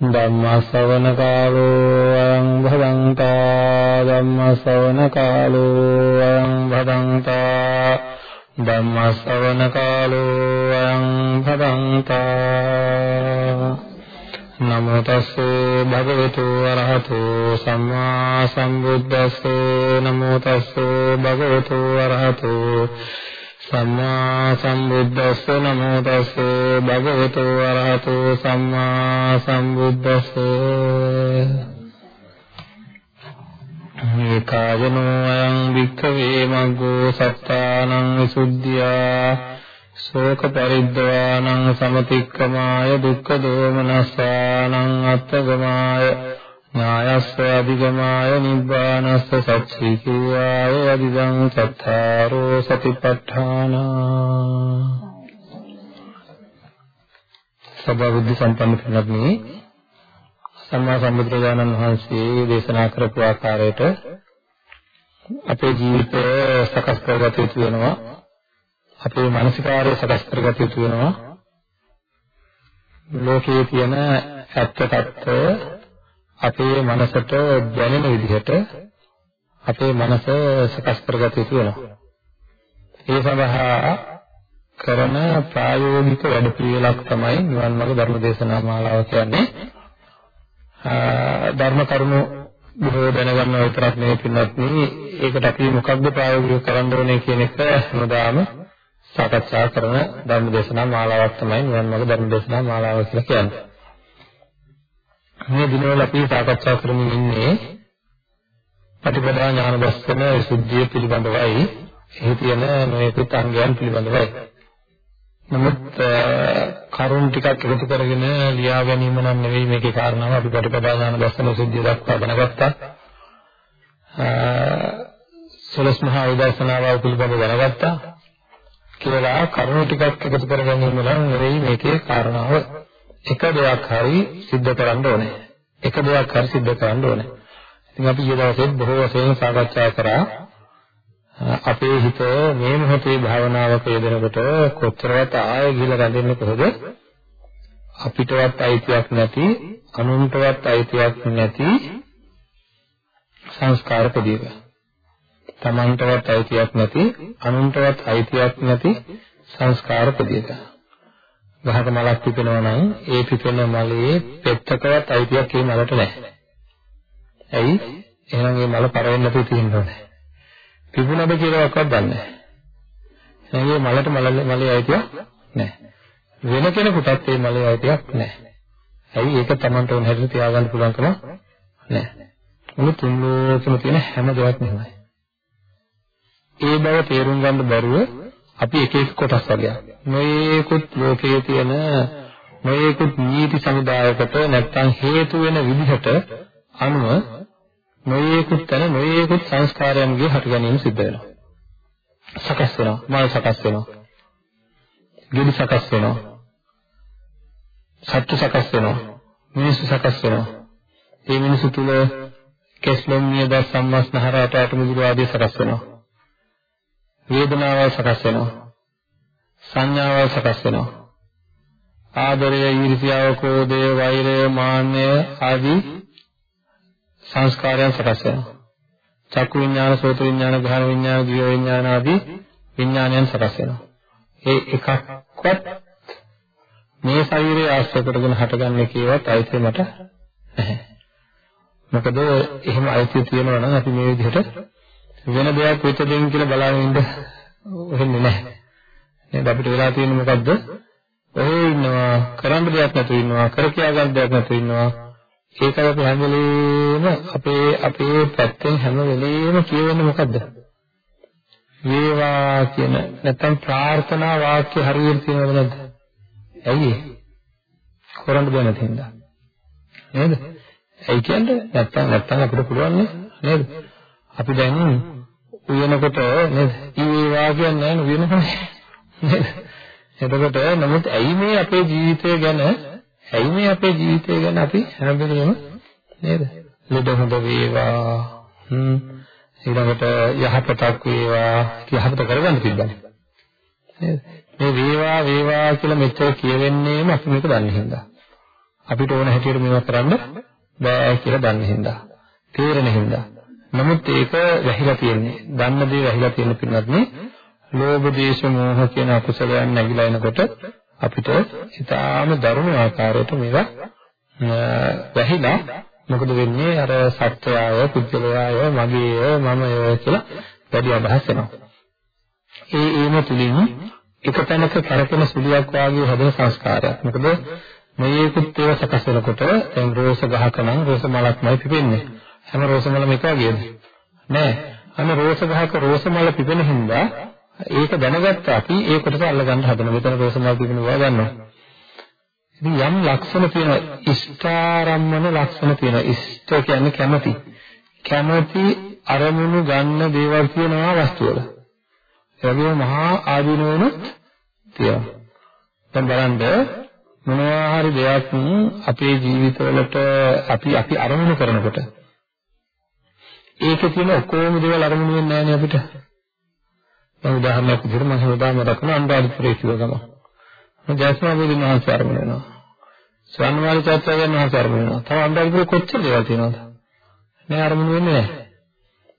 ධම්ම ශ්‍රවණ කාලෝ අයං භදංතා ධම්ම ශ්‍රවණ කාලෝ අයං භදංතා ධම්ම ශ්‍රවණ කාලෝ අයං භදංතා නමෝ තස්සේ භගවතු වරහතෝ සම්මා සම්බුද්දස්සේ නමෝ තස්සේ භගවතු වරහතෝ සම්මා සම්බුද්දස්සේ නමෝ තස්සේ. භගවතු වරහතෝ සම්මා සම්බුද්දස්සේ. ඒකායනෝ අයං වික්ඛවේ මග්ගෝ සත්තානං විසුද්ධියා. ශෝක පරිද්දවානං සමතික්කමාය දුක්ඛ දෝමනස්සානං අත්තගමාය. ඥායස්ස අධිගමාය නිබ්බානස්ස සච්චිකියාය අධිගං සත්තාරෝ සතිපට්ඨාන සබවුද්ධ සම්පන්න කෙනෙක්නි සම්මා සම්බුද්ධජනන් වහන්සේ දේශනා කරපු ආකාරයට අපේ ජීවිතය සකස් කරගත යුතු වෙනවා. අපේ මානසිකාරය සකස් කරගත යුතු වෙනවා. ලෝකයේ තියෙන සත්‍ය తত্ত্বය අපේ මනසට දැනෙන විදිහට අපේ මනස සකස් කරගත යුතු වෙනවා. ඒ සඳහා කරන ප්‍රායෝගික වැඩපිළිවෙලක් තමයි නිවන් මාර්ග ධර්ම දේශනා මාලාව කියන්නේ. ධර්ම කරුණු බොහෝ දැනගන්න විතරක් නෙවෙයි පින්නත් ඒකට අපි මොකක්ද ප්‍රායෝගිකව කරන්න ඕනේ කියන එක හැමදාම සාකච්ඡා කරන ධර්ම දේශනා මාලාවක් තමයි නිවන් මාර්ග ධර්ම දේශනා මාලාව කියලා කියන්නේ. මේ දිනවල අපි සාකච්ඡා කරමින් ඉන්නේ ප්‍රතිපදා ඥාන දර්ශන විසුද්ධිය පිළිබඳවයි එහි තියෙන නොයෙකුත් අංගයන් පිළිබඳවයි. නමුත් කරුණ ටිකක් එකතු කරගෙන ලියා ගැනීම නම් නෙවෙයි මේකේ කාරණාව අපි ප්‍රතිපදා ඥාන දර්ශන විසුද්ධිය දක්වා දැනගත්තා. සලස් මහා විදර්ශනාව පිළිබඳව දැනගත්තා. කියලා කරුණු ටිකක් එකතු කර ගැනීම නම් නෙවෙයි මේකේ කාරණාව. එක දෙයක් හරි සිද්ධ කරන්න ඕනේ. එක දෙයක් හරි සිද්ධ කරන්න ඕනේ. ඉතින් අපි ඊ දවසේ බොහෝ වශයෙන් සාකච්ඡා කරා අපේ හිත මේ මොහොතේ භාවනාවක යෙදෙනකොට කොතරම් ආයෙ ගිහලා රැඳෙන්නේ කොහොද? අපිටවත් අයිතියක් නැති, අනුන්ටවත් අයිතියක් නැති සංස්කාර ප්‍රදීප. තමන්ටවත් අයිතියක් නැති, අනුන්ටවත් අයිතියක් නැති සංස්කාර ප්‍රදීප. ගහක මලක් පිපෙනවා නම් ඒ පිපෙන මලේ පෙත්තකවත් අයිතියක් ඒ මලට නැහැ. ඇයි? එහෙනම් ඒ මල පරවෙන්න නැතුව තියෙන්න ඕනේ. පිපුණද කියලා ඔක්කොත් දන්නේ නැහැ. එහෙනම් ඒ මලට මලේ අයිතියක් නැහැ. වෙන කෙනෙකුටත් ඒ මලේ අයිතියක් නැහැ. ඇයි? ඒක තමන්ට ඕන හැටියට තියාගන්න පුළුවන්කම නැහැ. මුළු තුන් ලෝකෙම තියෙන හැම දෙයක්ම එහෙමයි. ඒ බව තේරුම් ගන්න බැරුව අපි එක එක කොටස් වගේ මේකුත් ලෝකයේ තියෙන මේකුත් නීති සමුදායකට නැත්තම් හේතු වෙන විදිහට අනුව මේකුත් තන මේකුත් සංස්කාරයන්ගේ හට ගැනීම සිද්ධ වෙනවා. සකස් වෙනවා. මල් සකස් වෙනවා. ගෙඩි සකස් වෙනවා. සත්තු සකස් වෙනවා. මිනිස්සු සකස් වෙනවා. ඒ මිනිස්සු තුල කෙස්ලොම් නියද සම්මස්නහරට අටමුදුර ආදී සකස් වෙනවා. වේදනාවල් සකස් වෙනවා. සංඥාවල් සකස් වෙනවා. ආදරය, ඊර්ෂ්‍යාව, ක්‍රෝධය, වෛරය, මාන්නය ආදී සංස්කාරයන් සකස් වෙනවා. චක්කු විඥාන, සෝත විඥාන, ගාහන විඥාන, ජීව විඥාන ආදී විඥානයන් සකස් වෙනවා. ඒ එකක්වත් මේ ශරීරය ආශ්‍රය කරගෙන හටගන්නේ කියවත් අයිතිය මට නැහැ. මොකද එහෙම අයිතිය තියෙනවා නම් අපි මේ විදිහට වෙන දෙයක් වෙච්ච දෙයක් කියලා බලාගෙන ඉන්න වෙන්නේ නැහැ. නේද අපිට වෙලා තියෙන්නේ මොකද්ද? ඔහේ ඉන්නවා කරන්න දෙයක් නැතුව ඉන්නවා කර කියා ගන්න දෙයක් නැතුව ඉන්නවා ඒක අපි හැම වෙලේම අපේ අපේ පැත්තෙන් හැම වෙලේම කියවෙන්නේ මොකද්ද? වේවා කියන නැත්නම් ප්‍රාර්ථනා වාක්‍ය හරියට තියෙනවද නැද්ද? ඇයි ඒ? කරන්න දෙයක් නැති හින්දා. නේද? ඇයි කියන්නේ? නැත්තම් නැත්තම් අපිට පුළුවන් නේද? අපි දැන් උයනකොට නේද? ඊවා කියන්නේ නැහැ උයනකොට නේද? එතකොට නමුත් ඇයි මේ අපේ ජීවිතය ගැන ඇයි මේ අපේ ජීවිතය ගැන අපි හැම වෙලෙම නේද? ලෙඩ හොඳ වේවා. හ්ම්. ඊළඟට යහපතක් වේවා කියලා යහපත කරගන්න තිබ්බනේ. නේද? මේ වේවා වේවා කියලා මෙච්චර කියවෙන්නේම අපි මේක දන්නේ හින්දා. අපිට ඕන හැටියට මේවා කරන්න බෑ කියලා දන්නේ හින්දා. තේරෙන හින්දා. නමුත් ඒක වැහිලා තියෙන්නේ. දන්න දේ වැහිලා තියෙන පින්නත් නේ. ලෝභ දේශ මොහ කියන අකුසලයන් නැగిලා එනකොට අපිට ඊටාම දරුණු ආකාරයට මේවා වැහිලා මොකද වෙන්නේ අර සත්‍යය පුද්ගලයාය මගේය මමය කියලා වැඩි අදහස් එනවා. ඒ ඒම තුලින් එක තැනක කරකෙන සුලියක් වාගේ හැදෙන සංස්කාරයක්. මොකද මේකුත් ඒවා සකස් වෙනකොට දැන් රෝස ගහක නම් රෝස මලක්මයි පිපෙන්නේ. හැම රෝස මලම එක වගේද? නෑ. අන්න රෝස ගහක රෝස මල පිපෙන හින්දා ඒක දැනගත්ත අපි ඒ කොටස අල්ලගන්න හදන. මෙතන රෝස මල පිපෙන බව දන්නවා. ඉතින් යම් ලක්ෂණ තියෙනවා ඉෂ්ඨාරම්මන ලක්ෂණ තියෙනවා. ඉෂ්ඨ කියන්නේ කැමැති. කැමැති අරමුණු ගන්න දේවල් කියනවා වස්තු වල. ඒ වගේම මහා ආදීනවනුත් තියෙනවා. දැන් බලන්න මොනවා හරි දෙයක් අපේ ජීවිතවලට අපි අපි අරමුණු කරනකොට ඒකේ තියෙන ඔක්කොම දේවල් අරමුණු වෙන්නේ නැහැ නේ අපිට. දැන් උදාහරණයක් විදිහට මම උදාහරණ දක්වන අනුරාධපුරයේ කිව්ව ගම. මම ජයස්මා බෝධින් වහන්සේ අරමුණු වෙනවා. ස්වර්ණමාලි චෛත්‍යයන් වහන්සේ අරමුණු වෙනවා. තව අනුරාධපුරේ කොච්චර දේවල් තියෙනවද? නෑ අරමුණු වෙන්නේ නැහැ.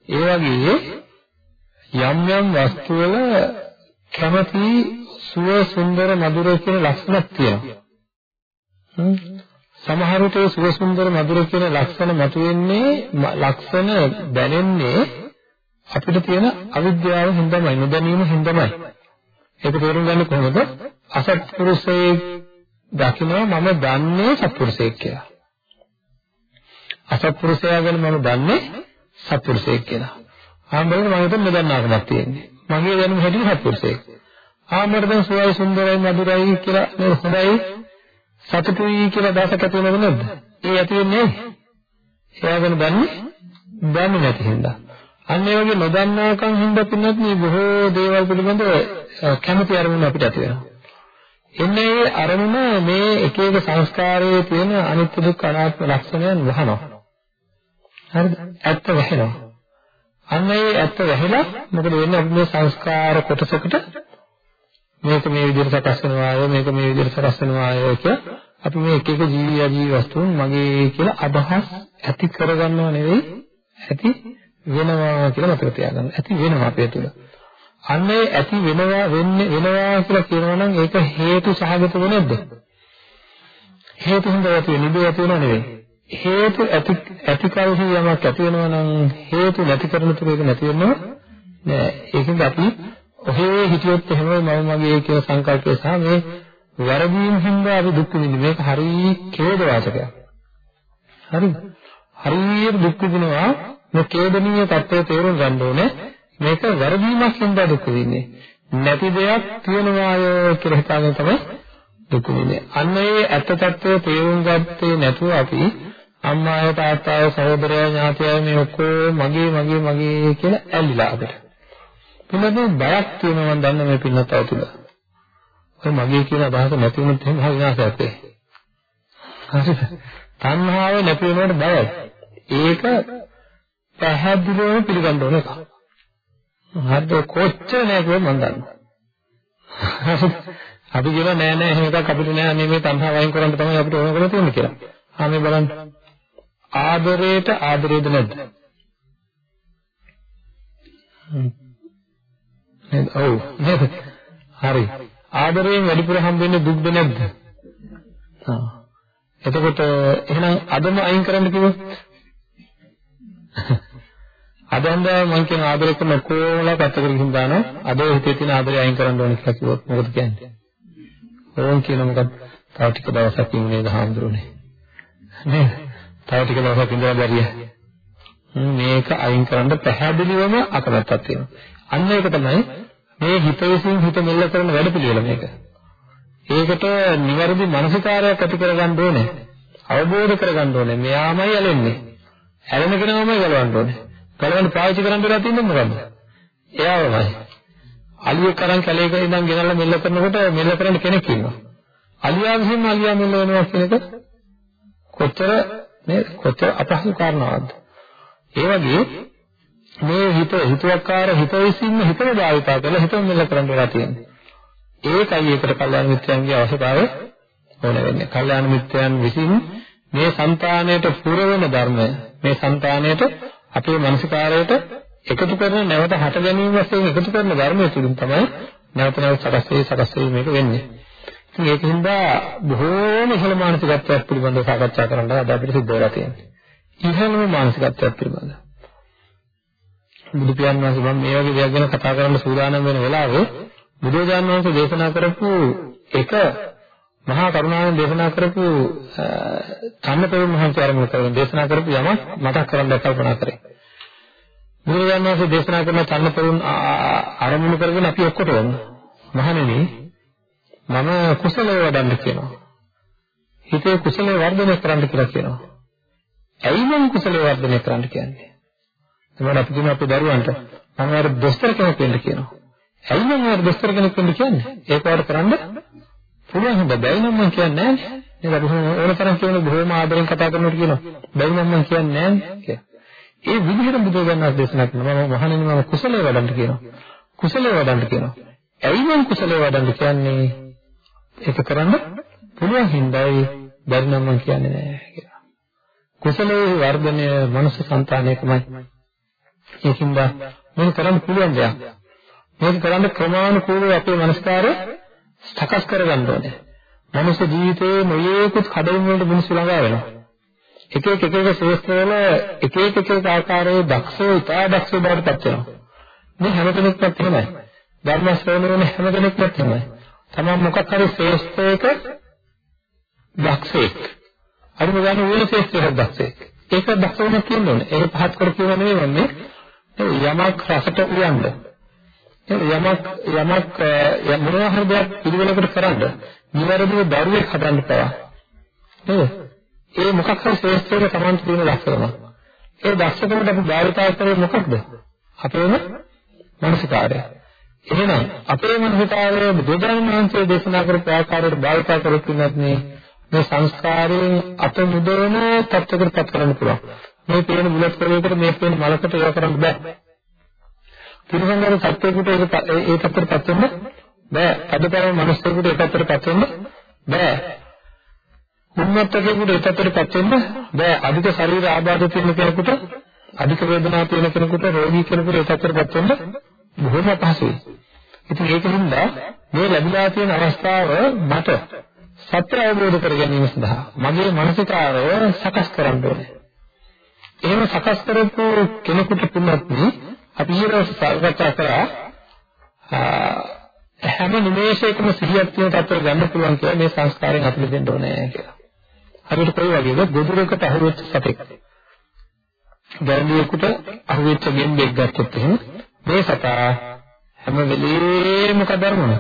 ඒ වගේ යම් යම් වස්තු වල කැමැති සුව සුන්දර මధుර කියන ලක්ෂණක් තියෙනවා. සමහර විට සුව සුන්දර මధుර කියන ලක්ෂණ මතුවෙන්නේ ලක්ෂණ දැනෙන්නේ අපිට තියෙන අවිද්‍යාව හින්දාමයි නොදැනීම හින්දාමයි. ඒක තේරුම් ගන්න කොහොමද? අසත්පුරුෂයෙක් දකිනවා මම දන්නේ සත්පුරුෂයෙක් කියලා. අසත්පුරුෂයා ගැන මම දන්නේ සත්පුරුෂයෙක් කියලා. ආම්බලෙන් මම හිතන්නේ නොදන්නාකමක් තියෙන්නේ. මගේ දැනුම හැටියට සත්පුරුෂයෙක්. ආම්බලෙන් දැන් සුවයි සුන්දරයි මధుරයි කියලා නේද හොඳයි සතුටුයි කියලා දැසක තියෙනවද නැද්ද? ඒ ඇති වෙන්නේ එයාගෙන දන්නේ දන්නේ නැති හින්දා. අන්න ඒ වගේ නොදන්නාකම් හින්දා පින්නත් මේ බොහෝ දේවල් පිළිබඳව කැමැති අරමුණ අපිට ඇති වෙනවා. එන්නේ ඒ අරමුණ මේ එක එක සංස්කාරයේ තියෙන අනිත්‍ය දුක්ඛ අනාත්ම ලක්ෂණයන් වහනවා. හරිද? ඇත්ත වැහෙනවා. අන්න ඒ ඇත්ත වැහෙලා මොකද වෙන්නේ අපි මේ සංස්කාර කොටසකට මේක මේ විදිහට සකස් වෙනවාය මේක මේ විදිහට සකස් වෙනවාය කියලා අපි මේ එක එක ජීවි අජීවි වස්තුන් මගේ කියලා අදහස් ඇති කරගන්නව නෙවෙයි ඇති වෙනවා කියලා මතක තියාගන්න. ඇති වෙනවා අපේ තුල. අන්න ඒ ඇති වෙනවා වෙන්නේ වෙනවා කියලා කියනවා නම් ඒක හේතු සහගතව නැද්ද? හේතු හින්දා ඇති වෙන්නේ ඇති වෙනව නෙවෙයි. හේතු ඇති ඇති කලෙහි යමක් ඇති වෙනවා නම් හේතු නැති කරන තුරු ඒක නැති වෙනවා නෑ. ඒකෙන්ද අපි ඔහේ හිතියොත් එහෙමයි මම මගේ කියන සංකල්පය සහ මේ වැරදීම් හින්දා අපි දුක් විඳින්නේ. මේක හරිය ඛේද වාචකයක්. හරිද? හරියට දුක් විඳිනවා මේ ඛේදනීය தත්ත්වය තේරුම් ගන්න ඕනේ. මේක වැරදීමක් හින්දා දුක් විඳින්නේ. නැති දෙයක් තියනවාය කියලා හිතාගෙන තමයි දුක් විඳින්නේ. අන්න ඒ ඇත්ත తත්වය තේරුම් ගත්තේ නැතුව අපි අම්මාය තාත්තාය සහෝදරය ඥාතිය මේ ඔක්කොම මගේ මගේ මගේ කියලා ඇලිලා අපිට. පින්නදී බයක් තියෙනවා මම දන්න මේ පින්නත් අවතුල. ඔය මගේ කියන අදහස නැති වුණොත් එහෙම විනාශයක් වෙයි. හරිද? තණ්හාව නැති වෙනකොට බයයි. ඒක පැහැදිලිවම පිළිගන්න ඕන එක. හරිද? කොච්චර නෑ කියොත් මම දන්නවා. අපි කියනවා නෑ නෑ එහෙම එකක් අපිට නෑ මේ මේ තණ්හාව වයින් කරන්න තමයි අපිට ඕන කරලා තියෙන්නේ කියලා. ආ මේ බලන්න. ආදරේට ආදරේද නැද්ද? නේද? ඔව් නේද? හරි. ආදරයෙන් වැඩිපුර හම්බෙන්නේ දුක්ද නැද්ද? ආ. එතකොට එහෙනම් අදම අයින් කරන්න කිව්වොත් අද හන්දා මම කියන ආදරය කරන කොහොමලා පැත්තකට ගිහින් දානවා අද හිතේ තියෙන ආදරය අයින් කරන්න ඕන කියලා කිව්වොත් මොකද කියන්නේ? ඕන් කියන මොකද? තව ටික දවසක් ඉන්නේ දහම්දුරනේ. නේද? තව ටික දවසක් ඉඳලා බැරිය. මේක අයින් කරන්න පැහැදිලිවම අකමැත්තක් තියෙනවා. අන්න ඒක තමයි මේ හිත විසින් හිත මෙල්ල කරන වැඩපිළිවෙල මේක. ඒකට නිවැරදි මානසිකාරයක් ඇති කරගන්න ඕනේ. අවබෝධ කරගන්න ඕනේ. මෙයාමයි ඇලෙන්නේ. ඇලෙන කෙනාමයි ගලවන්න ඕනේ. බලන්න පාවිච්චි කරන්න වෙලා තියෙන්නේ මොකද්ද? එයාමයි. අලියෙක් අරන් කැලේක ඉඳන් ගෙනල්ලා මෙල්ල කරනකොට මෙල්ල කරන්න කෙනෙක් ඉන්නවා. අලියා විසින් අලියා මෙල්ල වෙනවා කියන එක කොතර මේ කොතර අපහසු කාරණාවක්ද? ඒ වගේ මේ හිත හිතුවක්කාර හිත විසින් හිතේ භාවිතා කරලා හිත මෙල්ල කරන්න වෙලා තියෙන්නේ. ඒකයි ඒකට කල්යාණ මිත්‍රයන්ගේ අවශ්‍යතාවය ඕන වෙන්නේ. කල්යාණ මිත්‍රයන් විසින් මේ సంతාණයට පුරවන ධර්මය මේ సంతාණයට අපේ මනසිකාරයට එකතු කරන නැවත හට ගැනීම වශයෙන් එකතු කරන ධර්මය තුලින් තමයි නැවත නැවත සකස් වේ සකස් වේ මේක වෙන්නේ. ඉතින් ඒකින්ද බොහෝම ඉහළ මානසිකත්වයක් පිළිබඳව සාකච්ඡා කරන්න අද අපිට සිද්ධ වෙලා තියෙනවා. ඉහළම මානසිකත්වයක් පිළිබඳව. බුදු පියාණන් වහන්සේ මම මේ වගේ දෙයක් ගැන කතා කරන්න සූදානම් වෙන වෙලාවේ බුදුරජාණන් වහන්සේ දේශනා කරපු එක මහා කරුණාවෙන් දේශනා කරපු චන්නපෙරුන් වහන්සේ ආරම්භ කරන දේශනා කරපු යමක් මතක් කරන්න කල්පනා කරේ. බුදුරජාණන් වහන්සේ දේශනා කරන චන්නපෙරුන් ආරම්භ කරගෙන අපි ඔක්කොටම මහණෙනි මම කුසලයේ වඩන්න කියනවා. හිතේ කුසලයේ වර්ධනය කරන්න කියලා කියනවා. ඇයි මම කුසලයේ වර්ධනය කරන්න කියන්නේ? එතකොට අපි කියන අපේ දරුවන්ට මම අර දොස්තර කෙනෙක් වෙන්න කියනවා. ඇයි මම අර දොස්තර කෙනෙක් වෙන්න කියන්නේ? ඒක වඩ කරන්න පුළුවන් හොඳ බැයි නම් මම කියන්නේ නැහැ. නේද? අපි ඕන තරම් කියන බොහොම ආදරෙන් කතා කරනකොට කියනවා. බැයි නම් මම කියන්නේ නැහැ කියලා. ඒ විදිහට බුදුරජාණන් වහන්සේ දේශනා කරනවා මම මහණෙනි මම කුසලයේ වඩන්න කියනවා. කුසලයේ වඩන්න කියනවා. ඇයි මම කුසලයේ වඩන්න කියන්නේ? ඒක කරන්න පුළුවන් හින්දායි බැරි නම් මම කියන්නේ නැහැ කියලා. කුසලයේ වර්ධනය මනුෂ්‍ය సంతානයකමයි. ඒකින්ද මේක කරන්න පුළුවන් දෙයක්. මේක කරන්න ක්‍රමානුකූලව අපේ මනස්කාරය සකස් කරගන්න ඕනේ. මනුෂ්‍ය ජීවිතයේ මොලේකුත් කඩවුම් වලට මිනිස්සු ළඟා වෙනවා. එක එක එක එක ශ්‍රේෂ්ඨවල එක එක එක එක ආකාරයේ දක්ෂෝ ඉතා දක්ෂෝ බවට පත් වෙනවා. මේ හැම කෙනෙක්වත් එහෙමයි. ධර්ම ශ්‍රවණය වෙන හැම කෙනෙක්වත් එහෙමයි. තමන් මොකක් හරි ශ්‍රේෂ්ඨයක දක්ෂයෙක්. අර මොකද වෙන ශ්‍රේෂ්ඨයක දක්ෂයෙක්. ඒක දක්ෂවම කියන්නේ. ඒක පහත් කර කියව නෙවෙයි වන්නේ. යමක් රසට උයන්ද. යමක් යමක් මොනවා හරි දෙයක් පිළිවෙලකට කරන්න නිවැරදිව දරුවෙක් හදන්න පවා. නේද? ඒ මොකක් හරි ශ්‍රේෂ්ඨයක තමන්ට තියෙන ලක්ෂණ. ඒ දක්ෂකමට අපි භාවිතා කරේ මොකක්ද? අපේම මානසිකාරය. එහෙනම් අපේ මනසිකාරය බුදුරජාණන් වහන්සේ දේශනා කරපු ආකාරයට භාවිතා කරොත් නැත්නම් මේ සංස්කාරයෙන් අත මුදවන තත්ත්වයකට පත් කරන්න පුළුවන්. මේ පේන බුලත් කරේකට මේ පේන මලකට ඒවා කරන්න බෑ. තිරසංගර සත්‍යයකට ඒක ඒ තත්ත්වයටපත් වෙන්න බෑ. අදතරම මිනිස්සුන්ට ඒ තත්ත්වයටපත් වෙන්න බෑ. උන්නතකෙකුට ඒ තත්ත්වයටපත් වෙන්න බෑ. අධික ශරීර ආබාධ තියෙන කෙනෙකුට අධික වේදනාවක් තියෙන කෙනෙකුට රෝගී කෙනෙකුට ඒ තත්ත්වයටපත් වෙන්න බොහොම අපහසුයි. ඉතින් ඒකින්ද මේ ලැබිලා තියෙන අවස්ථාව මට සත්‍ය අවබෝධ කර ගැනීම සඳහා මගේ මානසිකාරය සකස් කරන්න ඕනේ. එහෙම සකස් කරපු කෙනෙකුට පුණත් අපි ඊළඟ සාකච්ඡා කරා හැම නිමේෂයකම සිහියක් තියෙන තත්ත්වයට ගන්න පුළුවන් කියලා මේ සංස්කාරයෙන් අපිට දෙන්න ඕනේ කියලා. හරියට කොයි වගේද ගොදුරකට අහුවෙච්ච සතෙක්. ගැරණියෙකුට අහුවෙච්ච ගෙම්බෙක් ගත්තොත් එහෙම මේ සතා හැම වෙලේම මොකද කරන්නේ?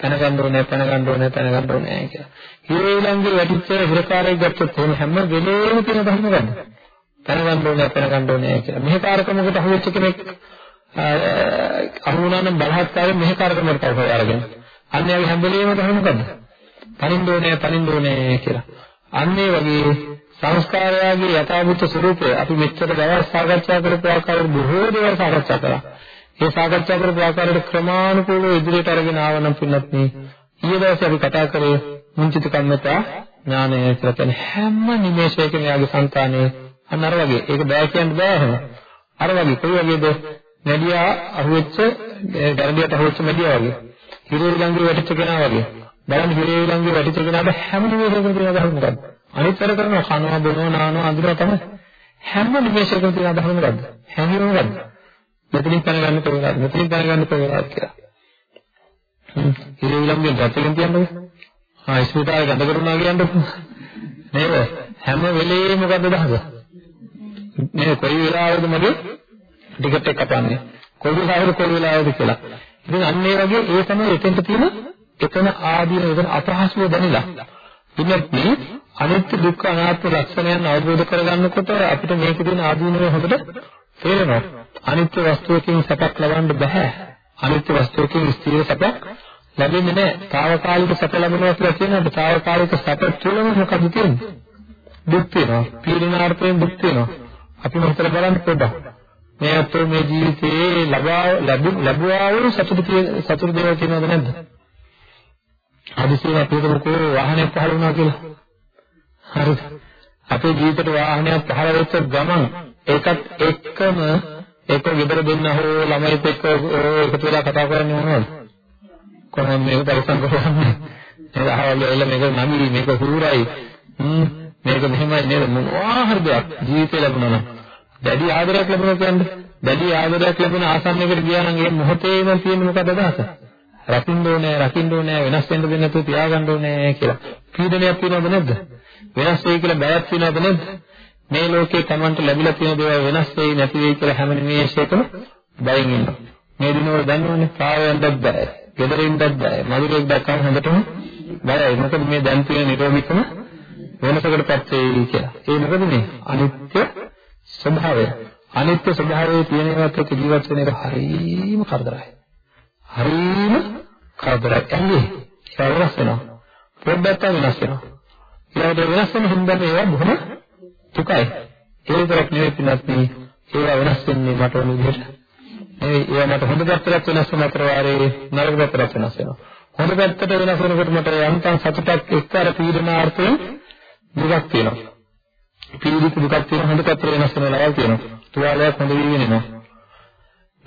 පැන ගන්න ඕනේ, පැන ගන්න ඕනේ, පැන ගන්න ඕනේ කියලා. හිරේලංගේ වැටිච්ච හිරකාරයෙක් ගත්තොත් එහෙම හැම වෙලේම තියෙන ධර්ම ගන්න. පැන ගන්න ඕනේ, පැන ගන්න ඕනේ කියලා. මෙහෙ කාර්කමකට අහුවෙච්ච කෙනෙක් අරුණානම් බලහත්කාරයෙන් මෙහෙ කාර්යක්‍රමයට තමයි අරගෙන. අන්න ඒ හැම වෙලේම තමයි මොකද? පරිණෝණය පරිණෝණය කියලා. අන්න ඒ වගේ සංස්කාරයගේ යථාභූත ස්වરૂපය අපි මෙච්චර දවස් සාකච්ඡා කරපු ආකාරයට බොහෝ දේවල් සාකච්ඡා කළා. ඒ සාකච්ඡා කරපු ආකාරයට ක්‍රමානුකූලව ඉදිරියට අරගෙන ආවනම් පින්නත් මේ ඊයේ දවසේ අපි කතා කරේ මුංචිත කම්මතා ඥානය කියලා කියන හැම නිමේෂයකම යාගේ సంతානේ අන්න අර වගේ. ඒක බෑ කියන්න බෑ එහෙම. අර වගේ කොයි වගේද මැඩියා අහුවෙච්ච ගැරඩියට අහුවෙච්ච මැඩියා වගේ. හිරේ ළඟට වැටිච්ච කෙනා වගේ. බලන්න හිරේ ළඟට වැටිච්ච කෙනාට හැම නිමේෂයකම තියෙන අදහස මොකද්ද? අනිත් වැඩ කරනවා කනවා බොනවා නානවා අඳුරනවා තමයි. හැම නිමේෂයකම තියෙන අදහස මොකද්ද? හැංගීම මොකද්ද? මෙතනින් පැන ගන්න පුළුවන්. මෙතනින් පැන ගන්න පුළුවන් කියලා. හිරේ ළඟට ගැටලෙන් තියන්නද? ආ ඉස්පිතාලේ ගඳ කරුණා කියන්නකො. නේද? හැම වෙලේම මොකද්ද අදහස? මේ කොයි වෙලාවෙද මගේ ටිකට් එක කපන්නේ කොයි වෙලාවෙද කොයි වෙලාවෙද කියලා. ඉතින් අන්න ඒ වගේ ඒ තමයි එතෙන්ට තියෙන එතන ආදීන එතන අපහසුව දැනෙලා ඉන්නත් මේ අනිත්‍ය දුක්ඛ අනාත්ම ලක්ෂණයන් අවබෝධ කරගන්නකොට අපිට මේකේ තියෙන ආදීනව හොඳට තේරෙනවා. අනිත්‍ය වස්තුවකින් සැපක් ලබන්න බෑ. අනිත්‍ය වස්තුවකින් ස්ථිර සැපක් ලැබෙන්නේ නැහැ. తాවකාලික සැප ලැබෙනවා කියලා කියනකොට తాවකාලික සැප තුළම මොකද තියෙන්නේ? දුක් වෙනවා. පීඩනාර්ථයෙන් දුක් වෙනවා. අපි මොකද බලන්න පොඩ්ඩක්. මේ අතෝ මේ ජීවිතේ ලබා ලැබුවා වූ සතුට සතුට දේවල් කියනවද නැද්ද? හදිසියෙ අපිට මොකෝ වාහනයක් පහළ වුණා කියලා. හරිද? අපේ ජීවිතේට වාහනයක් පහළ වෙච්ච ගමන් ඒකත් එක්කම ඒක ගෙදර දෙන්න හෝ ළමයිත් එක්ක එකතු වෙලා කතා කරන්නේ මොනවද? කොහොමද මේක පරිසම් කරන්නේ? ඒක අහවල් වෙලා මේක නමිරි මේක හුරුරයි. මේක මෙහෙමයි නේද මොනවා හරි දෙයක් ජීවිතේ ලැබුණා නම් දැඩි ආදරයක් ලැබුණා කියන්නේ දැඩි ආදරයක් ලැබුණ ආසන්නයකට ගියා නම් ඒ මොහොතේම තියෙන මොකද අදහස? රකින්න ඕනේ, රකින්න ඕනේ, වෙනස් වෙන්න දෙන්නේ නැතුව තියාගන්න ඕනේ කියලා. පීඩනයක් තියෙනවද නැද්ද? වෙනස් වෙයි කියලා බයක් තියෙනවද නැද්ද? මේ ලෝකේ Tamanට ලැබිලා තියෙන දේවල් වෙනස් වෙයි නැති වෙයි කියලා හැම නිමේෂයකම බයෙන් ඉන්නවා. මේ දිනවල දන්නවනේ කායයෙන්වත් බෑ. ගෙදරින්වත් බෑ. මధుරයක් දැක්කම හොඳටම බයයි. මොකද මේ දැන් තියෙන නිරෝගීකම වෙනසකටපත් වෙයි කියලා. ඒ මොකද මේ අනිත්‍ය ස්වභාවය. අනිත්‍ය ස්වභාවයේ තියෙනවත් එක්ක ජීවත් වෙන එක හරීම කරදරයි. හරීම කරදරයි. ඇයි? ඒක වෙනස් වෙනවා. පොඩ්ඩක් වෙනස් වෙනවා. ඊළඟට වෙනස් වෙන හින්දා මේවා බොහොම දුකයි. ඒ විතරක් නෙවෙයි පින්නත් මේ ඒවා වෙනස් වෙන්නේ මට ඕන විදිහට. නෙවෙයි ඒවා මට හොඳ පැත්තට වෙනස් වෙන අතර වාරේ නරක පැත්තට වෙනස් වෙනවා. හොඳ පැත්තට වෙනස් වෙනකොට මට යන්තම් සතුටක් එක්තර පීඩනාර්ථයෙන් දුකක් තියෙනවා. පීඩිත දුකක් තියෙන හොඳ පැත්තට වෙනස් වෙන ලවල් තියෙනවා. තුවාලයක් හොඳ වීගෙන එනවා.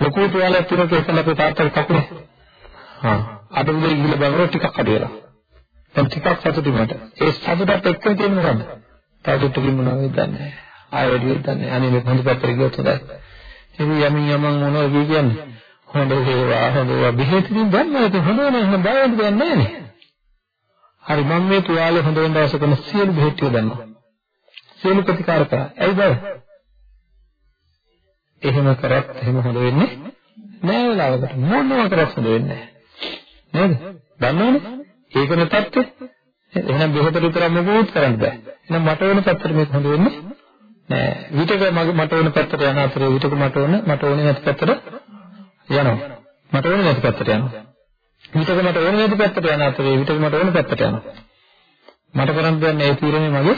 ලොකු තුවාලයක් තියෙනකොට ඒකල අපේ තාත්තගේ කකුලේ. හා අද උදේ ගිහලා බලනවා ටිකක් අඩු වෙලා. දැන් ටිකක් සතුටුයි මට. ඒ සතුටත් එක්ක තියෙන මොකද්ද? තාත්තට මොනවද දන්නේ ආය වැඩි වෙද්ද දන්නේ අනේ මේ හොඳ පැත්තට ගියොත් හොඳයි ඉතින් යමින් යමන් මොනවද කියන්නේ හොඳ වේවා හොඳ වේවා බෙහෙතින් දන්නවද හොඳ නැහැ හොඳ බයවෙන්න දෙයක් නැහැ හරි මම මේ තුවාලේ හොඳ වෙන දවසක කරන සියලු බෙහෙත් ටික දන්නවා සියලු ප්‍රතිකාර කරා ඇයි බය එහෙම කරත් එහෙම හොඳ වෙන්නේ නෑ වෙලාවකට මොනවා කරත් හොඳ වෙන්නේ නෑ නේද දන්නවනේ ඒකනේ තත්ත්වය එහෙනම් බෙහෙත විතරක් මොකෝත් කරන්න බෑ එහෙනම් මට වෙන පැත්තට මේක හොඳ වෙන්නේ නෑ. විතක මට වෙන පැත්තට යන අතරේ විතක මට ඕන මට ඕනේ නැති පැත්තට යනවා. මට ඕනේ නැති පැත්තට යනවා. විතක මට ඕනේ නැති පැත්තට යන අතරේ විතක මට ඕනේ පැත්තට යනවා. මට කරන්න දෙන්නේ ඒ තීරණය මගේ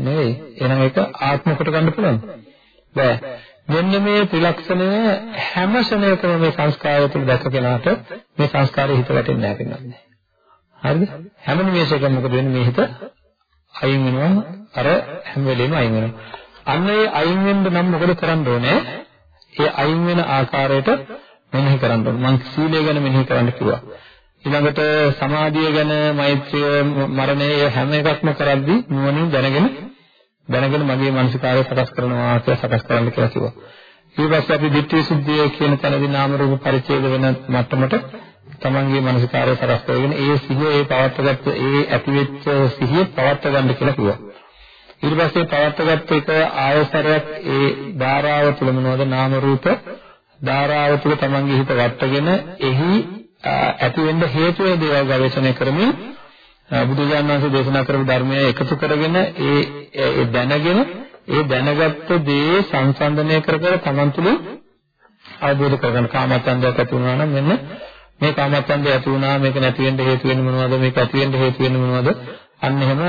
නෙවෙයි. එහෙනම් ඒක ආත්ම කොට ගන්න පුළුවන්. බෑ. මෙන්න මේ ත්‍රිලක්ෂණය හැම ශරණයකම මේ සංස්කාරය තුළ දැක කෙනාට මේ සංස්කාරය හිත වැටෙන්නේ නැහැ කියන්නේ. හරිද? හැම නිමේෂයකම මොකද වෙන්නේ මේ හිත අයින් වෙනවා අර හැම වෙලෙම අයින් වෙනවා. අන්න ඒ අයින් වෙන්න නම් මොකද කරන්න ඕනේ? ඒ අයින් වෙන ආකාරයට මෙනෙහි කරන්න ඕනේ. මං සීලය ගැන මෙනෙහි කරන්න කිව්වා. ඊළඟට සමාධිය ගැන මෛත්‍රිය මරණය හැම එකක්ම කරද්දී නුවණින් දැනගෙන දැනගෙන මගේ මානසිකාරය සකස් කරනවා කියලා සකස් කරන්න කියලා කිව්වා. ඊට පස්සේ අපි ditthi suddhiya කියන තැනදී නාම රූප පරිච්ඡේද වෙන මට්ටමට තමන්ගේ මානසිකාරය සකස් කරගෙන ඒ සිහිය ඒ පවත්වාගත්ත ඒ ඇතිවෙච්ච සිහිය පවත්වා ගන්න කියලා කිව්වා. ඊට පස්සේ පවත්වාගත්ත එක ආයතරයක් ඒ ධාරාව තුල මොනවද නාම රූප ධාරාව තුල තමන්ගේ හිත වටගෙන එහි ඇති වෙන්න හේතු වෙන දේවල් ගවේෂණය කරමින් බුදුජානක වහන්සේ දේශනා කරපු ධර්මය එකතු කරගෙන ඒ ඒ දැනගෙන ඒ දැනගත්ත දේ සංසන්දනය කර කර තමන් තුළ අවබෝධ කරගන්න කාමච්ඡන්දයක් ඇති වුණා නම් මෙන්න මේ කාමච්ඡන්දය ඇති වුණා මේක නැති වෙන්න හේතු වෙන්නේ මොනවද මේක ඇති වෙන්න හේතු වෙන්නේ මොනවද අන්න එහෙම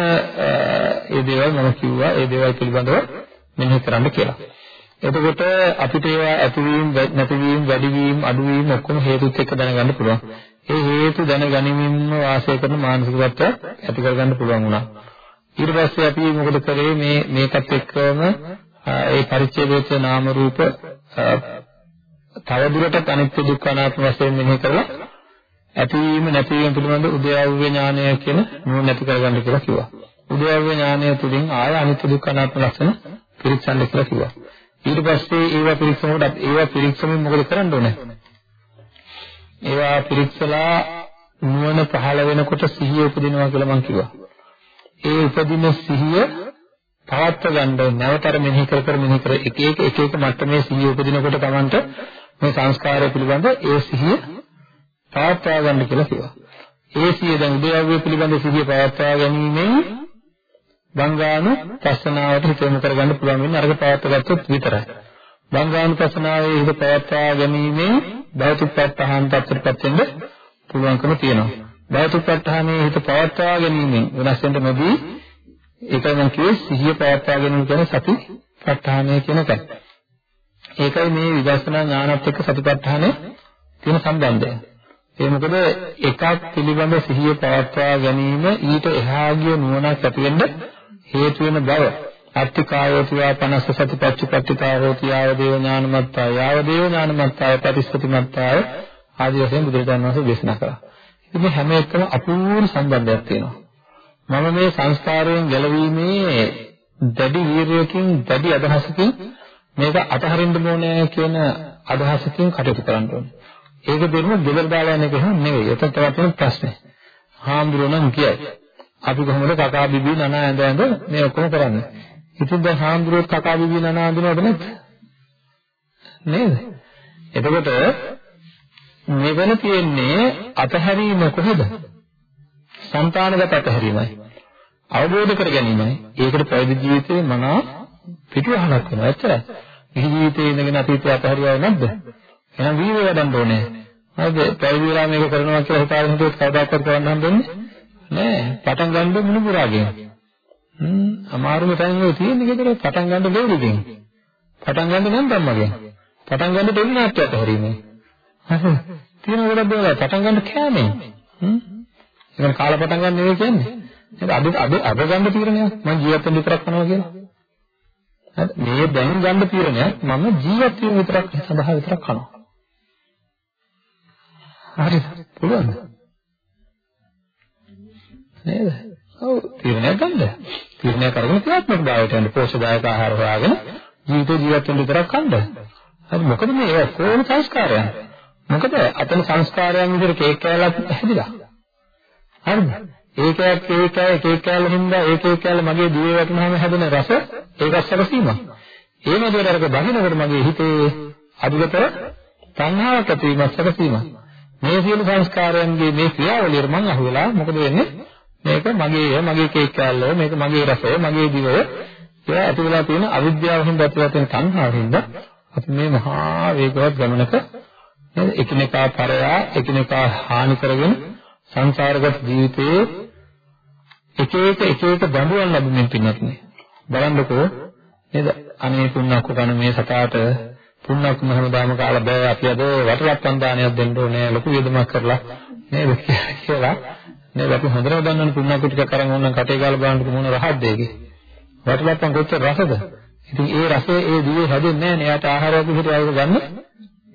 ඒ දේවල් මම කිව්වා ඒ දේවල් පිළිබඳව මෙනෙහි කරන්න කියලා. එතකොට අපිට ඒවා ඇතිවීම නැතිවීම වැඩිවීම අඩුවීම ඔක්කොම හේතුත් එක්ක දැනගන්න පුළුවන්. ඒ හේතු දැනගැනීමෙන්ම වාසය කරන මානසික තත්ත්වය ඇති කරගන්න පුළුවන් වුණා. ඊට පස්සේ අපි මොකද කරේ මේ මේකත් එක්කම ඒ පරිච්ඡේදයේ නාම රූප තවදුරටත් අනිත්‍ය දුක්ඛ අනාත්ම වශයෙන් මෙනෙහි කරලා ඇතිවීම නැතිවීම පිළිබඳ උද්‍යව්‍ය ඥානය කියන නුවණ නැති කරගන්න කියලා කිව්වා. උද්‍යව්‍ය ඥානය තුළින් ආය අනිත්‍ය දුක්ඛ අනාත්ම ලක්ෂණ පිරික්සන්න කියලා කිව්වා. ඊට පස්සේ ඒවා පිරික්සනකොට ඒවා පිරික්සමින් මොකද කරන්න ඕනේ? ඒවා පිරික්සලා නුවණ පහළ වෙනකොට සිහිය උපදිනවා කියලා මම කිව්වා. ඒ උපදින සිහිය පවත්ව ගන්න නැවතර මෙනෙහි කර කර මෙනෙහි කර එක එක එක එක මට්ටමේ සිහිය උපදිනකොට Tamanට මේ සංස්කාරය පිළිබඳ ඒ සිහිය පවත්වා ගන්න කියලා කිව්වා. ඒ සිය දැන් උදයව්වේ පිළිබඳ සිහිය පවත්වා ගැනීමෙන් බංගාණු පස්සනාවට හිත යොමු කරගන්න පුළුවන් වෙන්නේ අරක පවත්වාගත්තොත් විතරයි. බංගාණු පස්සනාවේ හිත පවත්වා ගැනීමෙන් බයතුප්පත්තහන් තත්ත්වයටපත් වෙන්න පුළුවන්කම තියෙනවා. බයතුප්පත්තහනේ හිත පවත්වා ගැනීමෙන් වෙනස් වෙන්න නොදී ඒකයි මම කිව්වේ සිහිය පවත්වා ගැනීම කියන්නේ සති ප ဋ ාණය කියන එකයි. ඒකයි මේ විදර්ශනා ඥානත් එක්ක සතිපට්ඨානය තියෙන සම්බන්ධය. ඒ මොකද එකක් පිළිබඳ සිහිය පවත්වා ගැනීම ඊට එහා ගිය නුවණක් ඇති වෙන්න හේතු වෙන බව. අත්තිකායෝතිවා පනස්ස සතිපත්තිපත්තිතා හෝති ආව දේව ඥානමත්තා යාව දේව ඥානමත්තා ප්‍රතිස්පතිමත්තා ආදී වශයෙන් බුදුරජාණන් වහන්සේ දේශනා කළා. ඉතින් හැම එකම අපූර්ව සම්බන්ධයක් තියෙනවා. මම මේ සංස්කාරයෙන් ගැලවීමේ දැඩි වීරියකින් දැඩි අදහසකින් මේක අතහරින්න ඕනේ කියන අදහසකින් කටයුතු කරන්න ඕනේ. ඒක දෙන්න දෙවල් දාලා යන එක නෙවෙයි. ඒක තමයි තියෙන ප්‍රශ්නේ. හාමුදුරුවෝ නම් කියයි. අපි කොහොමද කකා බිබී නනා ඇඳ ඇඳ මේ ඔක්කොම කරන්නේ. ඉතින් දැන් හාමුදුරුවෝ කකා බිබී නනා අඳිනවද නැද්ද? නේද? එතකොට මෙවන තියෙන්නේ අතහැරීම කොහෙද? సంతానගත අතහැරීමයි. අවබෝධ කර ගැනීමයි. ඒකට පැවිදි ජීවිතේ මනා පිටුවහලක් වෙනවා. එච්චරයි. මේ ජීවිතේ ඉඳගෙන අතීතය අතහැරියව නැද්ද? එහෙනම් වීර්යය වඩන්න ඕනේ. හරිද? පැවිදි වෙලා මේක කරනවා කියලා හිතාගෙන හිටියොත් කවදාකවත් කරන්න හම්බෙන්නේ නෑ. පටන් ගන්න මුණුපුරාගෙන. හ්ම් අමාරුම තැන ඔය තියෙන්නේ ගෙදර පටන් ගන්න දෙවිදින්. පටන් ගන්න නම් ධම්මගෙන්. පටන් ගන්න දෙවි නාට්‍ය අතහැරීමේ. හරි. තියෙන ගොඩක් දේවල් පටන් ගන්න කෑමෙන්. හ්ම්. ඒක කාලා පටන් ගන්න නෙවෙයි කියන්නේ. නේද? අද අද අද ගන්න තීරණයක් මම ජීවත් වෙන්න විතරක් කරනවා කියලා. හරි. මේ දැන් ගන්න තීරණයක් මම ජීවත් වෙන්න විතරක් සඳහා විතරක් කරනවා. හරි. පුළුවන්ද? නේද? ඔව් තීරණයක් ගන්න. තීරණයක් අරගෙන ක්‍රියාත්මක භාවයට යන්න පෝෂදායක ආහාර හොයාගෙන ජීවිත ජීවත් වෙන්න විතරක් කන්න. හරි මොකද මේ කොහොම සංස්කාරයන්? මොකද අතන සංස්කාරයන් විදිහට කේක් කෑල්ලක් හැදිලා. හරිද? ඒකත් ඒකයි එක එක කැලේ හින්දා ඒක එක කැලේ මගේ දිවේ වටනහම හැදෙන රස ඒකත් සැලසීමක්. ඒ මොකද අරක බහිනකොට මගේ හිතේ අදුගත තණ්හාවක් ඇති වීමක් සැලසීමක්. මේ සියලු සංස්කාරයන්ගේ මේ ක්‍රියාවලියට මම අහුවෙලා මොකද වෙන්නේ? මේක මගේ මගේ කේක් කැලේ මේක මගේ රසය මගේ දිවය. ඒවා ඇති වෙලා තියෙන අවිද්‍යාවෙන් ඇතිවෙලා තියෙන තණ්හාවෙන්ද අපි මේ මහා වේගවත් ගමනක නේද? එකිනෙකා පරයා එකිනෙකා හානි කරගෙන සංසාරගත ජීවිතයේ එක එක එක එක දඬුවම් ලැබෙමින් පින්නත් නේ. බලන්නකෝ නේද? අනේ පුණ්ණක්ක කන මේ සතාට පුණ්ණක්ක මහමදාම කාලා බෑ. අපි අද වටලක්කන් දානයක් දෙන්න ඕනේ. ලොකු වියදමක් කරලා නේද? කියලා නේද අපි හොඳට දන්නවනේ පුණ්ණක්ක ටිකක් අරන් ඕනනම් කටේ ගාලා බලන්නකො මොන රහත් දෙයක. වටලක්කන් කොච්චර රසද? ඉතින් ඒ රසය ඒ දිවේ හැදෙන්නේ නැහැ නේ. එයාට ආහාරයක් විදිහට ඒක ගන්න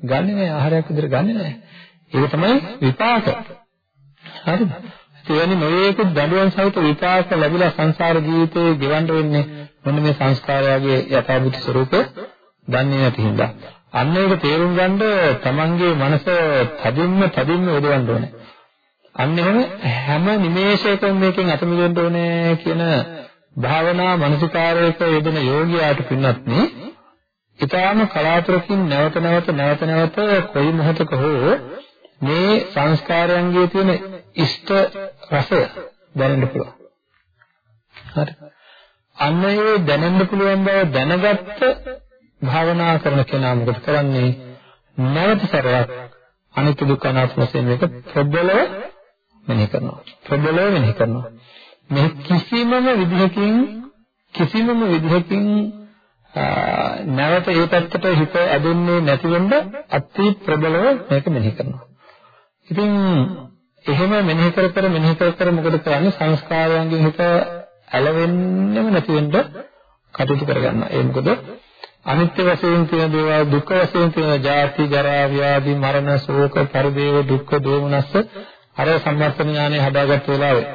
ගන්නෙ නෑ ආහාරයක් විදිහට ගන්නෙ නෑ. ඒක තමයි විපාක. හරිද? එවැනි නොයේකුත් දඬුවම් සහිත විපාක ලැබිලා සංසාර ජීවිතේ ගෙවන්න වෙන්නේ මොන මේ සංස්කාරයගේ යථාභූත ස්වરૂපය දන්නේ නැති හින්දා. අන්න ඒක තේරුම් ගන්න තමන්ගේ මනස තදින්ම තදින්ම යොදවන්න ඕනේ. අන්න එහෙම හැම නිමේෂයකම මේකෙන් අත මිදෙන්න ඕනේ කියන භාවනා මනසිකාරයක යෙදෙන යෝගියාට පින්නත් නේ ඊටාම කලාතුරකින් නැවත නැවත නැවත නැවත කොයි මොහොතක හෝ මේ සංස්කාරයන්ගේ තියෙන ඉෂ්ට රසය දැනෙන්න පුළුවන්. හරි. අන්න ඒ දැනෙන්න පුළුවන් බව දැනගත්ත භාවනා කරන කෙනා මොකද කරන්නේ? නැවත සැරයක් අනිත්‍ය දුක්ඛ අනාත්ම වශයෙන් මේක ප්‍රබලව මෙනෙහි කරනවා. ප්‍රබලව මෙනෙහි කරනවා. මේ කිසිමම විදිහකින් කිසිමම විදිහකින් නැවත ඒ පැත්තට හිත ඇදෙන්නේ නැති වෙන්න අති ප්‍රබලව මේක මෙනෙහි කරනවා. ඉතින් එහෙම මෙනෙහි කර කර මෙනෙහි කර කර මොකද කරන්නේ සංස්කාරයන්ගෙන් හිත ඇලවෙන්නෙම නැති වෙන්න කටයුතු කරගන්නවා. ඒ මොකද අනිත්‍ය වශයෙන් තියෙන දේවල් දුක්ඛ වශයෙන් තියෙන ජාති ජරා ව්‍යාධි මරණ ශෝක පරිදේව දුක්ඛ දෝමනස්ස අර සම්මස්ත ඥානය හදාගත්ත වෙලාවේ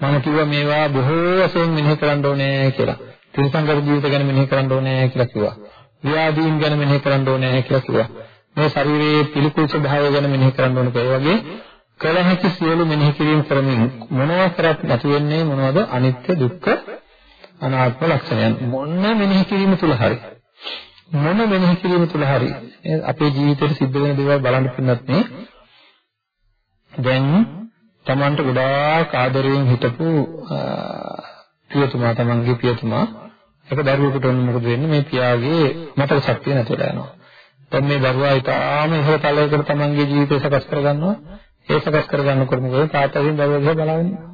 මම කිව්වා මේවා බොහෝ වශයෙන් මෙනෙහි කරන්න ඕනේ කියලා. තිරසංගත ජීවිත ගැන මෙනෙහි කරන්න ඕනේ කියලා කිව්වා. ව්‍යාධීන් ගැන මෙනෙහි කරන්න ඕනේ කියලා කිව්වා. මේ ශරීරයේ පිළිකුල් ස්වභාවය ගැන මෙනෙහි කරන්න ඕන ඒ වගේ කල හැකි සියලු මෙනෙහි කිරීම කරමින් මොනවා කරත් නැති වෙන්නේ මොනවද අනිත්‍ය දුක්ඛ අනාත්ම ලක්ෂණයන් මොන මෙනෙහි කිරීම තුල හරි මොන මෙනෙහි කිරීම තුල හරි අපේ ජීවිතේට සිද්ධ වෙන දේවල් බලන්න පින්නත් මේ දැන් Tamanට ගොඩාක් ආදරයෙන් හිටපු පියතුමා Tamanගේ පියතුමා එක දරුවෙකුට වුණ මොකද වෙන්නේ මේ පියාගේ මතක ශක්තිය නැතිලා යනවා. දැන් මේ දරුවා ඊටාම ඉහළ තලයකට Tamanගේ ජීවිතය සකස් කරගන්නවා. ඒ සකස් කරගන්නකොට මොකද තාත්තගෙන් දරුවා දිහා බලාගෙන ඉන්නවා.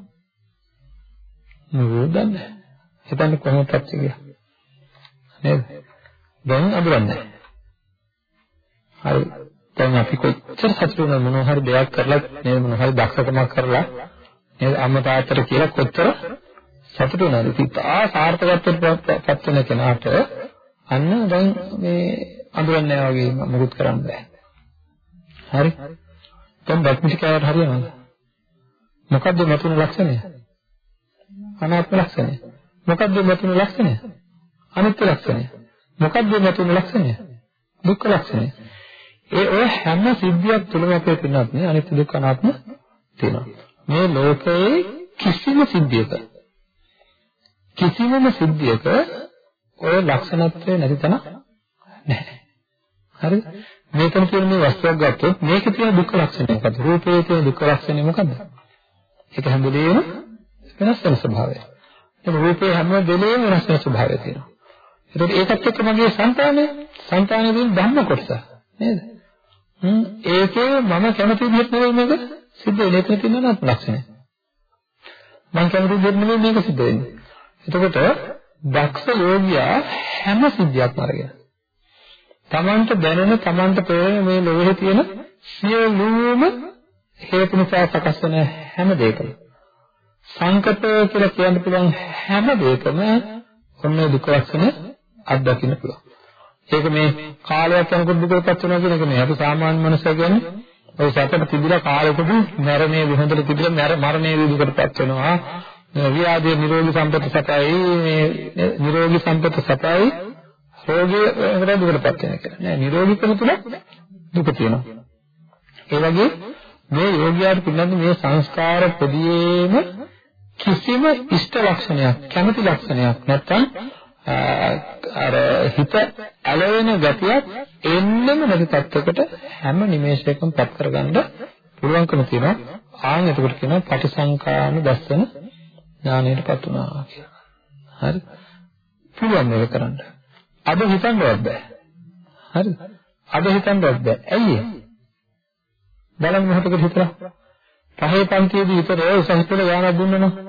නුඹ දන්නේ. හිතන්නේ කොහොමද පච්චේ කියලා. නේද? දැන් අඳුරන්නේ. හරි. දැන් අපි කොච්චර සතුටු වෙනවද මොනවා හරි දෙයක් කරලා නේද මොනවා හරි දක්ෂකමක් කරලා නේද අම්මා තාත්තට කියලා කොච්චර සතුටු වෙනවද? ඉතින් සාර්ථකත්වයට පත් වෙන කෙනාට අන්න දැන් මේ අඳුරන්නේ වගේ මොකුත් කරන්න බෑ. හරි. දැන් බක්මිටිකාවට හරියනවද? මොකද්ද මතුන ලක්ෂණය? අනාත්ම ලක්ෂණය. මොකද්ද මතුන ලක්ෂණය? අනිත්‍ය ලක්ෂණය. මොකද්ද මතුන ලක්ෂණය? දුක්ඛ ලක්ෂණය. ඒ ඔය හැම සිද්ධියක් තුළම අපේ පින්නත් නේ අනිත්‍ය දුක්ඛ අනාත්ම තියෙනවා. මේ ලෝකයේ කිසිම සිද්ධියක කිසිම සිද්ධියක ඔය ලක්ෂණත්වය නැති තැන නැහැ. හරිද? මේකම කියන මේ වස්තුවක් ගත්තොත් මේකේ තියෙන දුක්ඛ ලක්ෂණය මොකද්ද? රූපයේ තියෙන දුක්ඛ ලක්ෂණය මොකද්ද? ඒක හැම වෙලේම වෙනස් වෙන ස්වභාවය. ඒක රූපේ හැම වෙලේම වෙනස් වෙන ස්වභාවය තියෙනවා. ඒකට ඒකත් එක්ක මගේ సంతානය, సంతානයේ තියෙන ධර්ම කොටස නේද? හ්ම් ඒකේ මම කැමති විදිහට නෙවෙයි මේක සිද්ධ වෙන්නේ. ඒකේ තියෙන නත් ලක්ෂණය. මම කැමති විදිහට නෙවෙයි මේක සිද්ධ වෙන්නේ. එතකොට දක්ෂ යෝගියා හැම සිද්ධියක්ම අරගෙන තමන්ට දැනෙන තමන්ට පේන මේ ලෝකේ තියෙන සියලුම හේතු නිසා සකස් වෙන හැම දෙයකම සංකත කියලා කියන්න පුළුවන් හැම දෙයකම ඔන්න දුක ලක්ෂණ අත්දකින්න පුළුවන්. ඒක මේ කාලයක් යනකොට දුකටපත් වෙනවා කියන එක නෙවෙයි. අපි සාමාන්‍ය මනුස්සය කියන්නේ ඔය සැපට තිබිලා කාලෙකදී මරණය විහඳට තිබිලා මරණය දුකටපත් වෙනවා. ව්‍යාධි නිරෝගී සම්පත සැපයි මේ නිරෝගී සම්පත සැපයි රෝගී දුකටපත් වෙන එක. නෑ නිරෝගීකම තුල දුක තියෙනවා. ඒ වගේ මේ යෝගියාට පිළිබඳ මේ සංස්කාර පොදියේම කිසිම ඉෂ්ට ලක්ෂණයක් කැමති ලක්ෂණයක් නැත්නම් අර හිත ඇලවෙන ගතියක් එන්නෙම නැති තත්වයකට හැම නිමේෂයකම පත් කරගන්න පුළුවන්කම තියෙනවා ආන් එතකොට කියනවා පටිසංකාන දස්සන ඥානයටපත් වුණා කියලා. හරි. පුළුවන් මේක කරන්න. අද හිතන්නවත් බෑ. හරි. අද හිතන්නවත් බෑ. ඇයි බලන්න මොහොතකට හිතලා. පහේ පන්තියේදී විතර උසස් පෙළ ගානක් දුන්නනම්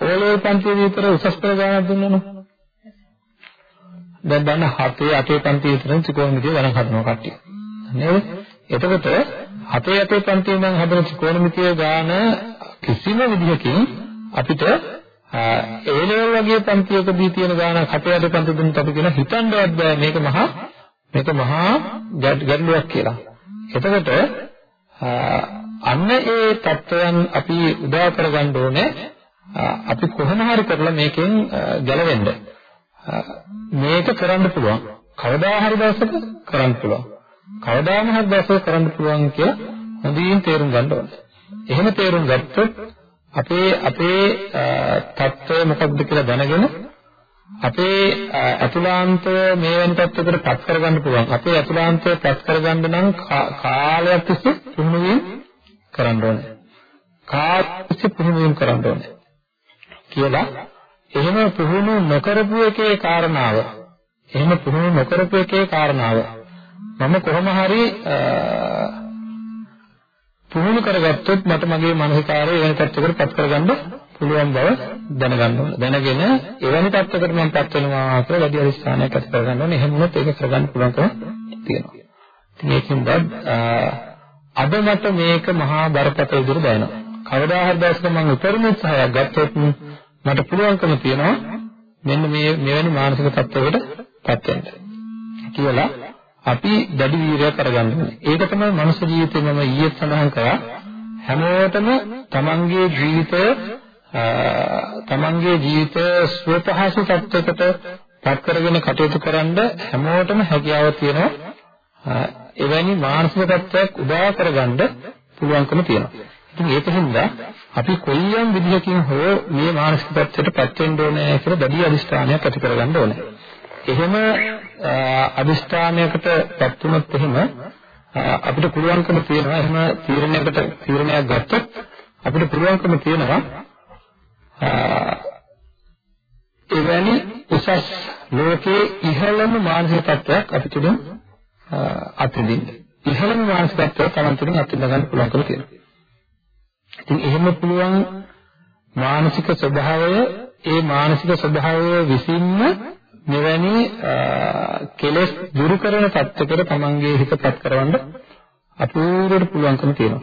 ඕලෝ පන්තියේ විතර උසස් පෙළ ගණන් දුන්නොනේ. දැන් බන්න 7 8 පන්තියේ විතර ත්‍රිකෝණමිතිය ගණන් හදනවා කට්ටිය. නේද? එතකොට 7 8 පන්තියේ නම් හදන ත්‍රිකෝණමිතිය ගණන කිසිම විදිහකින් අපිට ඒ ලෙවල් වගේ පන්තියකදී තියෙන ගානක් අපේ අද පන්ති දුන්නත් අපි කියන හිතන්නවත් බෑ මේක මහා මේක මහා ගැටලුවක් කියලා. එතකොට අන්න ඒ தත්වයන් අපි උදා කරගන්න ඕනේ අපි කොහොම හරි කරලා මේකෙන් ගැලවෙන්න. මේක කරන්න පුළුවන්. කවදා හරි දවසක කරන්න පුළුවන්. කවදාම හරි දවසක කරන්න පුළුවන් කියලා හොඳින් තේරුම් ගන්න ඕනේ. එහෙම තේරුම් ගත්තොත් අපේ අපේ தত্ত্বය මොකක්ද කියලා දැනගෙන අපේ අතුලාන්තය මේ වෙන පැත්තකට පත් කරගන්න පුළුවන්. අපේ අතුලාන්තය පත් කරගන්න නම් කාලයක් තිස්සේ පුහුණුවීම් කරන්න ඕනේ. කාලයක් තිස්සේ පුහුණුවීම් කරන්න ඕනේ. කියලා එහෙම පුහුණු නොකරපු එකේ කාරණාව එහෙම පුහුණු නොකරපු එකේ කාරණාව මම කොහොම හරි පුහුණු කරගත්තොත් මට මගේ මානසිකාරය වෙන තත්ත්වයකට පත් කරගන්න පුළුවන් බව දැනගන්න ඕන. දැනගෙන එවැනි තත්ත්වයකට මම පත් වෙනවා කියලා වැඩි අධිෂ්ඨානයක් ඇති කරගන්න ඕනේ. එහෙම වුණොත් ඒක කරගන්න පුළුවන්කම තියෙනවා. ඉතින් ඒකෙන්ද අද මට මේක මහා බරපතල විදිහට දැනෙනවා. කවදා හරි දවසක මම උපරිම උත්සාහයක් ගත්තොත් මට පුළුවන්කම තියෙනවා මෙන්න මේ මෙවැනි මානසික තත්ත්වයකට පත් වෙන්න. කියලා අපි දැඩි වීරයක් කරගන්න ඕනේ. ඒක තමයි මනුෂ්‍ය ජීවිතේ මම ඊයේ සඳහන් කරා හැමෝටම තමන්ගේ ජීවිතය තමන්ගේ ජීවිතය ස්වපහසු තත්ත්වයකට පත් කරගෙන කටයුතු කරන්න හැමෝටම හැකියාව තියෙනවා. එවැනි මානසික තත්ත්වයක් උදා කරගන්න පුළුවන්කම තියෙනවා. ඉතින් ඒක හින්දා අපි කොයියම් විදිහකින් හෝ මේ මානසික තත්ත්වයට පත් වෙන්න ඕනේ කියලා දැඩි අදිස්ථානයක් ඇති කරගන්න ඕනේ. එහෙම අදිස්ථානයකට පත් වුණොත් එහෙම අපිට පුළුවන්කම තියෙනවා එහෙම තීරණයකට තීරණයක් ගත්තොත් අපිට පුළුවන්කම තියෙනවා එවැනි උසස් ලෝකයේ ඉහළම මානසික තත්ත්වයක් අපි තුලින් අත්විඳින්න. ඉහළම මානසික තත්ත්වයක් Taman තුලින් අත්විඳ ගන්න පුළුවන්කම තියෙනවා. ඉතින් එහෙම පුළුවන් මානසික ස්වභාවය ඒ මානසික ස්වභාවය විසින්ම මෙවැනි කෙලෙස් දුරු කරන තත්ත්වයකට තමන්ගේ හිතපත් කරවන්න අපූර්වට පුළුවන්කම තියෙනවා.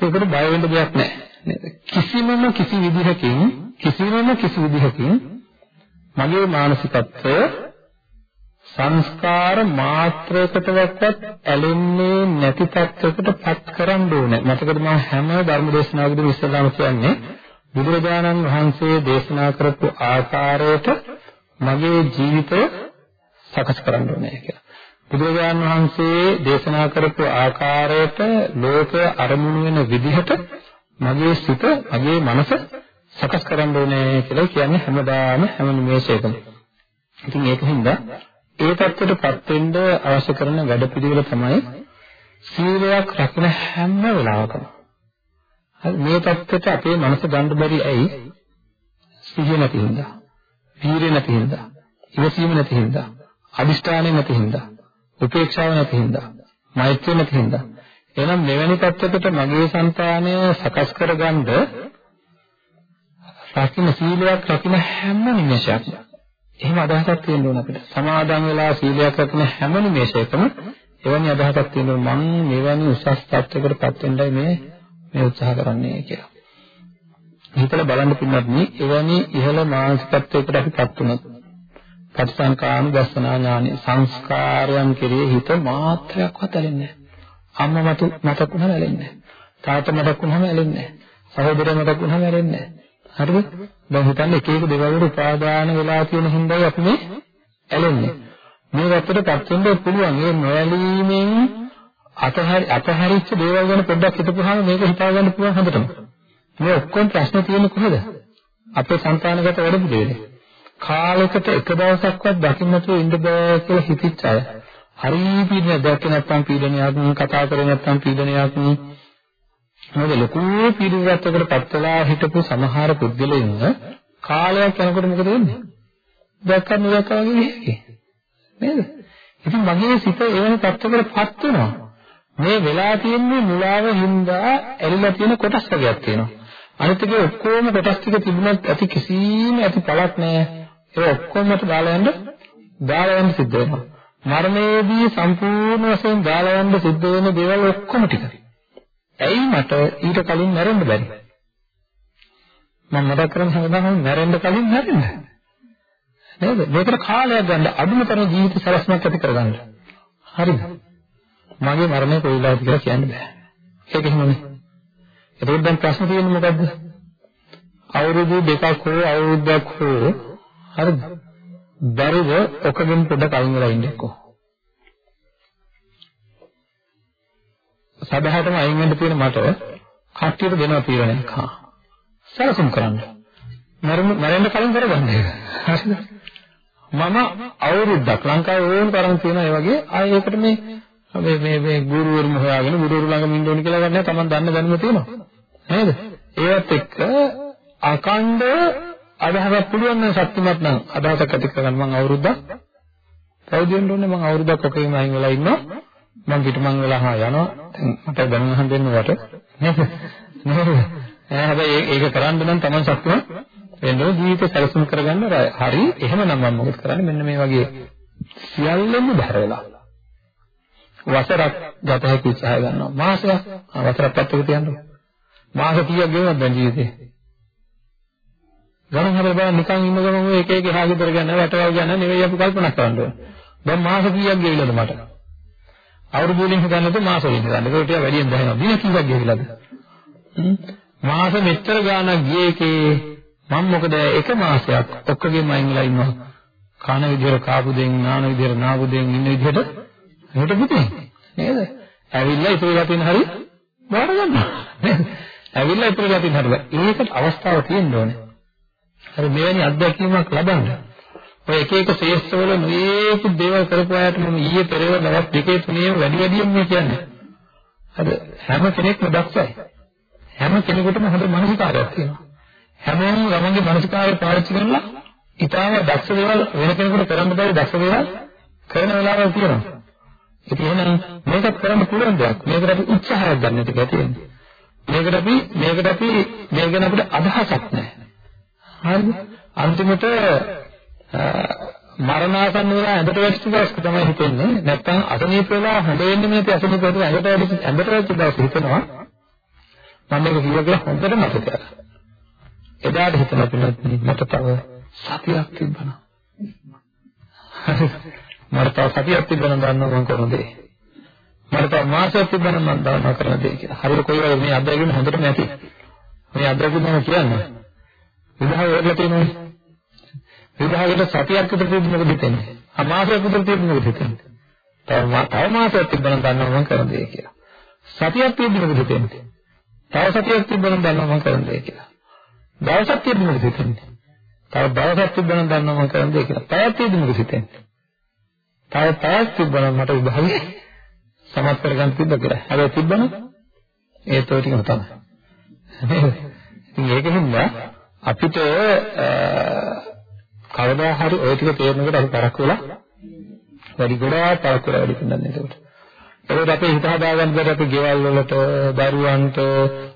ඒකට බය වෙන්න දෙයක් නැහැ නේද? කිසිමම කිසි විදිහකින් කිසිමම කිසි විදිහකින් මගේ මානසිකත්වය සංස්කාර මාත්‍රයකටවත් ඇලෙන්නේ නැති තත්යකට පත් කරන්න ඕනේ. මතකද මම හැම ධර්ම දේශනාවකදීම ඉස්සෙල්ලාම කියන්නේ බුදුරජාණන් වහන්සේ දේශනා කරපු ආකාරයට මගේ ජීවිතය සකස් කරන්න ඕනේ කියලා. බුදුරජාණන් වහන්සේ දේශනා කරපු ආකාරයට ලෝකය අරමුණු වෙන විදිහට මගේ සිත, මගේ මනස සකස් කරන්න ඕනේ කියලා කියන්නේ හැමදාම හැම නිමේෂයකම. ඉතින් ඒකින්ද ඒ தත්ත්වයටපත් වෙන්න අවශ්‍ය කරන වැඩපිළිවෙල තමයි සීලයක් රකින හැම වෙලාවකම. හරි මේ தත්ත්වයට අපේ මනස ගන්න බැරි ඇයි? සිහිය නැති හින්දා. වීරිය නැති හින්දා. ඉවසීම නැති හින්දා. අදිෂ්ඨානය නැති හින්දා. උපේක්ෂාව නැති හින්දා. මෛත්‍රිය නැති හින්දා. එහෙනම් මෙවැනි தත්ත්වයකට මගේ సంతානය සකස් කරගන්න රකින්න සීලයක් රකින්න හැම නිමේෂයක්ම එහෙම අදහසක් තියෙන්න ඕන අපිට. සමාදන් වෙලා සීලයක් රකින්න හැම නිමේෂයකම එවැනි අදහසක් තියෙන්න ඕන මම මෙවැනි උසස් තත්යකටපත් වෙන්නයි මේ මේ උත්සාහ කරන්නේ කියලා. හිතලා බලන්න පින්නත් මේ එවැනි ඉහළ මානසිකත්වයකට අපිපත් වුණොත් පටිසංකානුදස්සනා ඥානෙ සංස්කාරයන් කෙරෙහි හිත මාත්‍රයක්වත් ඇලෙන්නේ නැහැ. අම්මා මතු මතක් වුණාම ඇලෙන්නේ නැහැ. තාත්තා මතක් වුණාම ඇලෙන්නේ නැහැ. සහෝදරයා මතක් වුණාම ඇලෙන්නේ නැහැ. හරිද? දැන් හිතන්න එක එක දේවල් වල උපාදාන වෙලා තියෙන හින්දායි අපි මේ ඇලෙන්නේ. මේ වැත්තටපත් වෙන්න පුළුවන්. ඒ නොඇලීමෙන් අතහැරි අතහැරිච්ච දේවල් ගැන පොඩ්ඩක් හිතපුවාම මේක හිතා ගන්න පුළුවන් හොඳටම. මේ ඔක්කොම ප්‍රශ්න තියෙන්නේ කොහෙද? අපේ සංකානගත වැඩ පිළිවෙලේ. කාලයකට එක දවසක්වත් දකින්න නැතුව ඉන්න බෑ කියලා හිතච්ච අය. හරි පීඩනයක් දැක්කේ නැත්නම් පීඩනයක් කතා කරේ නැත්නම් පීඩනයක් මොකද ලොකු පීඩනයකට පත් වෙලා හිටපු සමහර පුද්ගලයන් කාලයක් යනකොට මොකද වෙන්නේ? දැක්කම දැක්කා වගේ නේද? ඉතින් මගේ සිත එවැනි තත්ත්වයකට පත් වෙනවා. මේ වෙලා තියෙන්නේ මුලාව හින්දා ඇලිලා තියෙන කොටස් වර්ගයක් තියෙනවා. අනිත් එකේ ඔක්කොම කොටස් ටික තිබුණත් ඇති කිසිම ඇති පළක් නැහැ. ඒක ඔක්කොමට දාලා යන්න දාලා යන්න සිද්ධ වෙනවා. මරණයේදී සම්පූර්ණ වශයෙන් දාලා යන්න සිද්ධ වෙන දේවල් ඔක්කොම ටික. ඇයි මට ඊට කලින් මැරෙන්න බැරි? මම මතක් කරන් හැමදාම මැරෙන්න කලින් මැරෙන්න. නේද? මේකට කාලයක් ගන්න අඩුම තරම ජීවිත සලස්මක් ඇති කරගන්න. හරිද? මගේ මරණය කොයිලාද කියලා කියන්න බෑ. ඒක එහෙමනේ. එතකොට දැන් ප්‍රශ්න තියෙන්නේ මොකද්ද? අවුරුදු දෙකක් හෝ අවුරුද්දක් හෝ හරිද? බැරිද ඔකගෙන් පොඩ කලින් වෙලා ඉන්නකෝ. සබහාටම අයින් වෙන්න තියෙන මට කට්ටියට දෙනවා තීරණයක්. හා. සරසම් කරන්න. මරෙන්න කලින් කරගන්න ඒක. හරිද? මම අවුරුද්දක් ලංකාවේ ඕන තරම් තියෙන ඒ වගේ ආයෙ ඒකට මේ මේ මේ මේ ගුරුවරුම හොයාගෙන ගුරුවරු ළඟ ඉන්න ඕන කියලා ගන්න තමන් දන්න දැනුම තියෙනවා. නේද? ඒවත් එක්ක අකණ්ඩ අදහසක් පුළුවන් නම් ශක්තිමත් නම් අදහසක් ඇති කරගන්න මම අවුරුද්දක් පැවිදි වෙන්න ඕනේ මම අවුරුද්දක් ඔකේම අයින් වෙලා ඉන්නවා මම පිටමං වෙලා හා යනවා. මට දැනුම් අහන්න දෙන්න වට. නේද? නේද? හැබැයි ඒක කරන්න නම් Taman ශක්තිමත් වෙන්න ඕනේ. ජීවිත සැලසුම් කරගන්න හරි. එහෙමනම් මම මොකද කරන්නේ? මෙන්න මේ වගේ සියල්ලම බහැර වෙලා. වසරක් ගත හැකි උත්සාහය ගන්නවා. මාසයක්. වසරක් පැත්තක තියන්න මාස 30ක් ගෙවුවත් දැන් ජීවිතේ? ගණන් හදලා බලන්න නිකන් ඉන්න ගමන් ඔය එක එක එහා ගෙදර ගන්න රටවල් ගන්න නෙවෙයි අපි කල්පනා කරන්න ඕනේ. දැන් මාස කීයක් ගෙවිලාද මට? අවුරුදු වලින් හිතන්නද මාස වලින් හිතන්නද? ඒක ටික වැඩියෙන් දැනෙනවා. දින කීයක් ගෙවිලාද? මාස මෙච්චර ගාණක් ගියේ එකේ මම මොකද එක මාසයක් ඔක්කොගෙම අයින් වෙලා ඉන්නවා. කන විදිහට කාපු දෙන් නාන විදිහට නාපු දෙන් ඉන්න විදිහට හිට පුතේ නේද? ඇවිල්ලා ඉතුරුලා තියෙන හරි බාර ගන්නවා. ඇවිල්ලා ඉතුරුලා තියෙන හරි. ඒකට අවස්ථාවක් තියෙන්න ඕනේ. හරි මෙවැනි අත්දැකීමක් ලබන්න ඔය එක එක ශේෂ්ඨවල මේක දේවල් කරපු අයට මම ඊයේ පෙරේව දවස් දෙකේ තුනේ වැඩි වැඩියෙන් මේ කියන්නේ. හරි හැම කෙනෙක්ම දක්ෂයි. හැම කෙනෙකුටම හොඳ මානසිකාරයක් තියෙනවා. හැමෝම ළමගේ මානසිකාරය පාවිච්චි කරලා ඊටාම දක්ෂ දේවල් වෙන කෙනෙකුට කරන්න බැරි දක්ෂ දේවල් කරන වෙලාවල් තියෙනවා. ඉතින් එහෙනම් මේකත් කරන්න පුළුවන් දෙයක්. මේකට අපි උත්සාහයක් ගන්න ටික තියෙන්නේ. මේකට අපි මේකට අපි මේ ගැන අපිට අදහසක් නැහැ. හරිද? අන්තිමට මරණාසන්න වෙලා ඇඳට වැටිච්ච දවස් තමයි හිතෙන්නේ. නැත්තම් අසනීප වෙලා හොඳ වෙන්නේ නැති අසනීප වෙලා ඇඳට වැටිච්ච ඇඳට වැටිච්ච දවස් හිතෙනවා. මම මේක කිව්වා කියලා හොඳට මතකයි. එදාට හිතලා පිළිගන්න මට තව සතියක් තිබ්බනා. මට තව සතියක් තිබ්බනම් දන්නවා මම කරන දේ. මට තව මාසයක් තිබ්බනම් මම දන්නවා කරන දේ කියලා. හරියට කොයි වගේ මේ අත්දැකීම හොඳටම ඇති. මේ අත්දැකීම මම කියන්නේ. විදහාව වෙලා තියෙනවනේ. විදහාවට සතියක් විතර තිබුණ මොකද හිතෙන්නේ? ආ මාසයක් විතර තිබුණ මොකද හිතෙන්නේ? තව තව මාසයක් තිබ්බනම් දන්නවා මම කරන දේ කියලා. සතියක් තිබුණ මොකද හිතෙන්නේ? තව සතියක් තිබ්බනම් දන්නවා මම කරන දේ කියලා. දවසක් තිබුණ මොකද හිතෙන්නේ? තව දවසක් තිබ්බනම් දන්නවා මම කරන දේ කියලා. පැයක් තිබුණ මොකද හිතෙන්නේ? තව පැයක් තිබ්බනම් මට විභාගේ සමත් කරගන්න තිබ්බ කියලා. හැබැයි තිබ්බනම් ඒත් ඔය ටිකම තමයි. ඉතින් ඒකෙන්ද අපිට කවදා හරි ওই ටික තේරෙනකොට අපි තරක් වෙලා වැඩි ගොඩාක් තරක් වෙලා වැඩි පින්නන්නේ ඒකට. ඒකට අපි හිත හදාගන්න බැරි අපි ගෙවල් වලට, දරුවන්ට,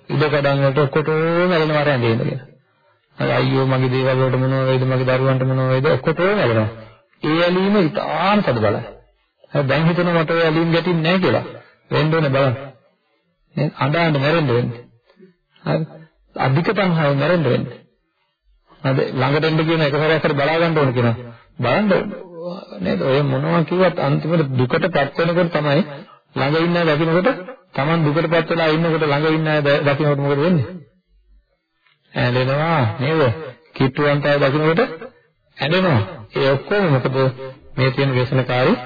ඉඩකඩම් වලට ඔක්කොටම වැළෙන වර ඇඳේ ඉඳගෙන. අර අයියෝ මගේ දේවල් වලට මොනව වෙයිද, මගේ දරුවන්ට මොනව වෙයිද ඔක්කොටම වැළෙනවා. ඒ ඇලීම ඉතාම තද බලයි. හරි දැන් හිතන මට ඔය ඇලීම් ගැටින්නේ නැහැ කියලා. වෙන්න ඕනේ බලන්න. නේද? අඬන්න මැරෙන්න වෙන්නේ. හරි. අධික තණ්හාවෙන් මැරෙන්න වෙන්නේ. හරි ළඟට එන්න කියන එක සැරයක් හරි බලා ගන්න ඕන කියනවා. බලන්න නේද? ඔය මොනවා කිව්වත් අන්තිමට දුකටපත් වෙනකොට තමයි ළඟ ඉන්න අය දකින්නකොට Taman දුකටපත් වෙලා ඉන්නකොට ළඟ ඉන්න අය දකින්නකොට මොකද වෙන්නේ? ඇඬෙනවා නේද? කිට්ටුවන්ට අය දකින්නකොට ඇඬෙනවා. ඒ ඔක්කොම මොකද මේ තියෙන ව්‍යසනකාරී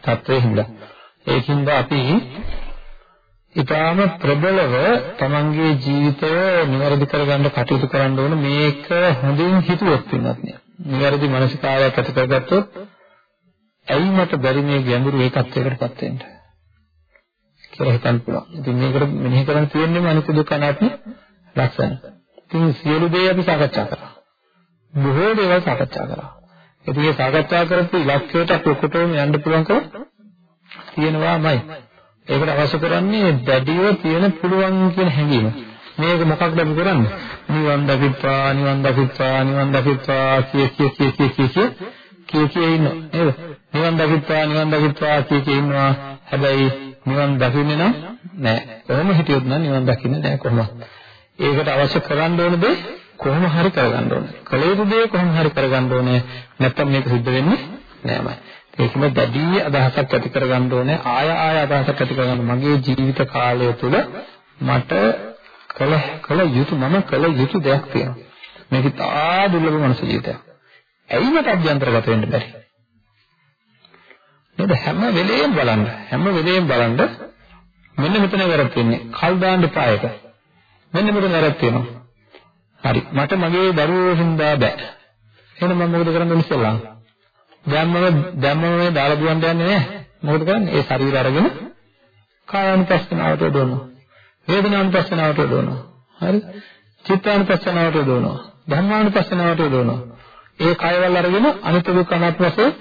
තත්ත්වයේ හින්දා. ඒකින්ද අපි ඊටාම ප්‍රබලව තමන්ගේ ජීවිතය નિවරදි කරගන්න කටයුතු කරන්න ඕන මේක හොඳින් හිතුවොත් වෙනත් නෑ. નિවරදි මානසිකාරයක් ඇති කරගත්තොත් ඇයි මට බැරි මේ ගැඹුරු ඒකත්වයකටපත් වෙන්න කියලා හිතන්න පුළුවන්. ඉතින් මේකට මෙනෙහි කරන්න තියෙන්නේ අනිත්‍ය දුක්ඛ අනාත්ම ලක්ෂණ. ඉතින් සියලු දේ අපි සාකච්ඡා කරා. බොහෝ දේවල් සාකච්ඡා කරා. ඉතින් මේ සාකච්ඡා කරපු ඉලක්කයට අපි ඔකොටම යන්න පුළුවන්කම තියෙනවාමයි. ඒකට අවශ්‍ය කරන්නේ දැඩිව තියෙන පුළුවන් කියන හැඟීම. මේක මොකක්ද අපි කරන්නේ? නිවන් දකිත්වා නිවන් දකිත්වා නිවන් දකිත්වා කිය කිය කිය කිය කිය කිය කිය කිය ඉන්න නේද? නිවන් දකිත්වා නිවන් දකිත්වා කිය කිය ඉන්නවා. හැබැයි නිවන් දකින්නේ නම් නෑ. කොහොම හිටියොත් නම් නිවන් දකින්නේ නෑ කොහොමද? ඒකට අවශ්‍ය කරන්න ඕන දේ කොහොම හරි කරගන්න ඕනේ. කළ යුතු දේ කොහොම හරි කරගන්න ඕනේ. නැත්තම් මේක සිද්ධ වෙන්නේ නෑමයි. ඒකම දැඩි අදහසක් ඇති කරගන්න ඕනේ. ආය ආය අදහසක් ඇති කරගන්න මගේ ජීවිත කාලය තුළ මට කළ කළ යුතු මම කළ යුතු දෙයක් තියෙනවා. මේක තා දුර්ලභ මනස ජීවිතයක්. ඇයි මට අභ්‍යන්තරගත වෙන්න බැරි? නේද හැම වෙලේම බලන්න හැම වෙලේම බලන්න මෙන්න මෙතන වැරද්ද තියෙන්නේ. කල් දාන්න එපා ඒක. මෙන්න මෙතන වැරද්ද තියෙනවා. හරි මට මගේ දරුවෝ හින්දා බෑ. එහෙනම් මම මොකද කරන්නේ ඉස්සෙල්ලා? දැම්මම දැම්මම මේ දාලා දුවන්න යන්නේ නැහැ. මොකද කරන්නේ? ඒ ශරීර අරගෙන කායानुපස්සනාවට යොදවනවා. වේදනානුපස්සනාවට යොදවනවා. හරි? චිත්තානුපස්සනාවට යොදවනවා. ධම්මානුපස්සනාවට යොදවනවා. ඒ කයවල අරගෙන අනිත්‍ය දුක්ඛ අනාත්ම වශයෙන්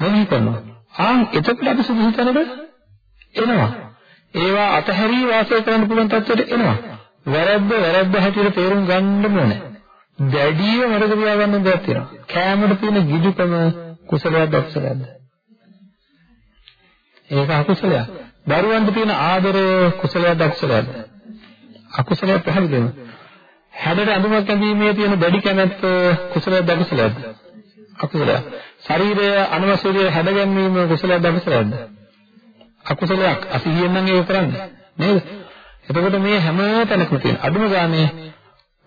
මෙනෙහි කරනවා. ආන් එතකොට අපි සුභිතනද එනවා. ඒවා අතහැරී වාසය කරන්න පුළුවන් තත්ත්වයට එනවා. වැරද්ද වැරද්ද හැටියට තේරුම් ගන්න ඕනේ. දැඩිව මතක තියාගන්න දෙයක් තියෙනවා. කෑමට තියෙන ගිජුකම කුසලයක්ද අකුසලයක්ද? ඒක අකුසලයක්. දරුවන්ට තියෙන ආදරය කුසලයක්ද අකුසලයක්ද? අකුසලයක් පැහැදිලිවම. හැඩට අඳුමක් ඇඳීමේ තියෙන දැඩි කැමැත්ත කුසලයක්ද අකුසලයක්ද? අකුසලයක්. ශරීරය අනවශ්‍ය දේ හැදගැන්වීම කුසලයක්ද අකුසලයක්ද? අකුසලයක්. අසිහියෙන් නම් ඒක කරන්නේ. නේද? එතකොට මේ හැම තැනකම තියෙන අදුම ගානේ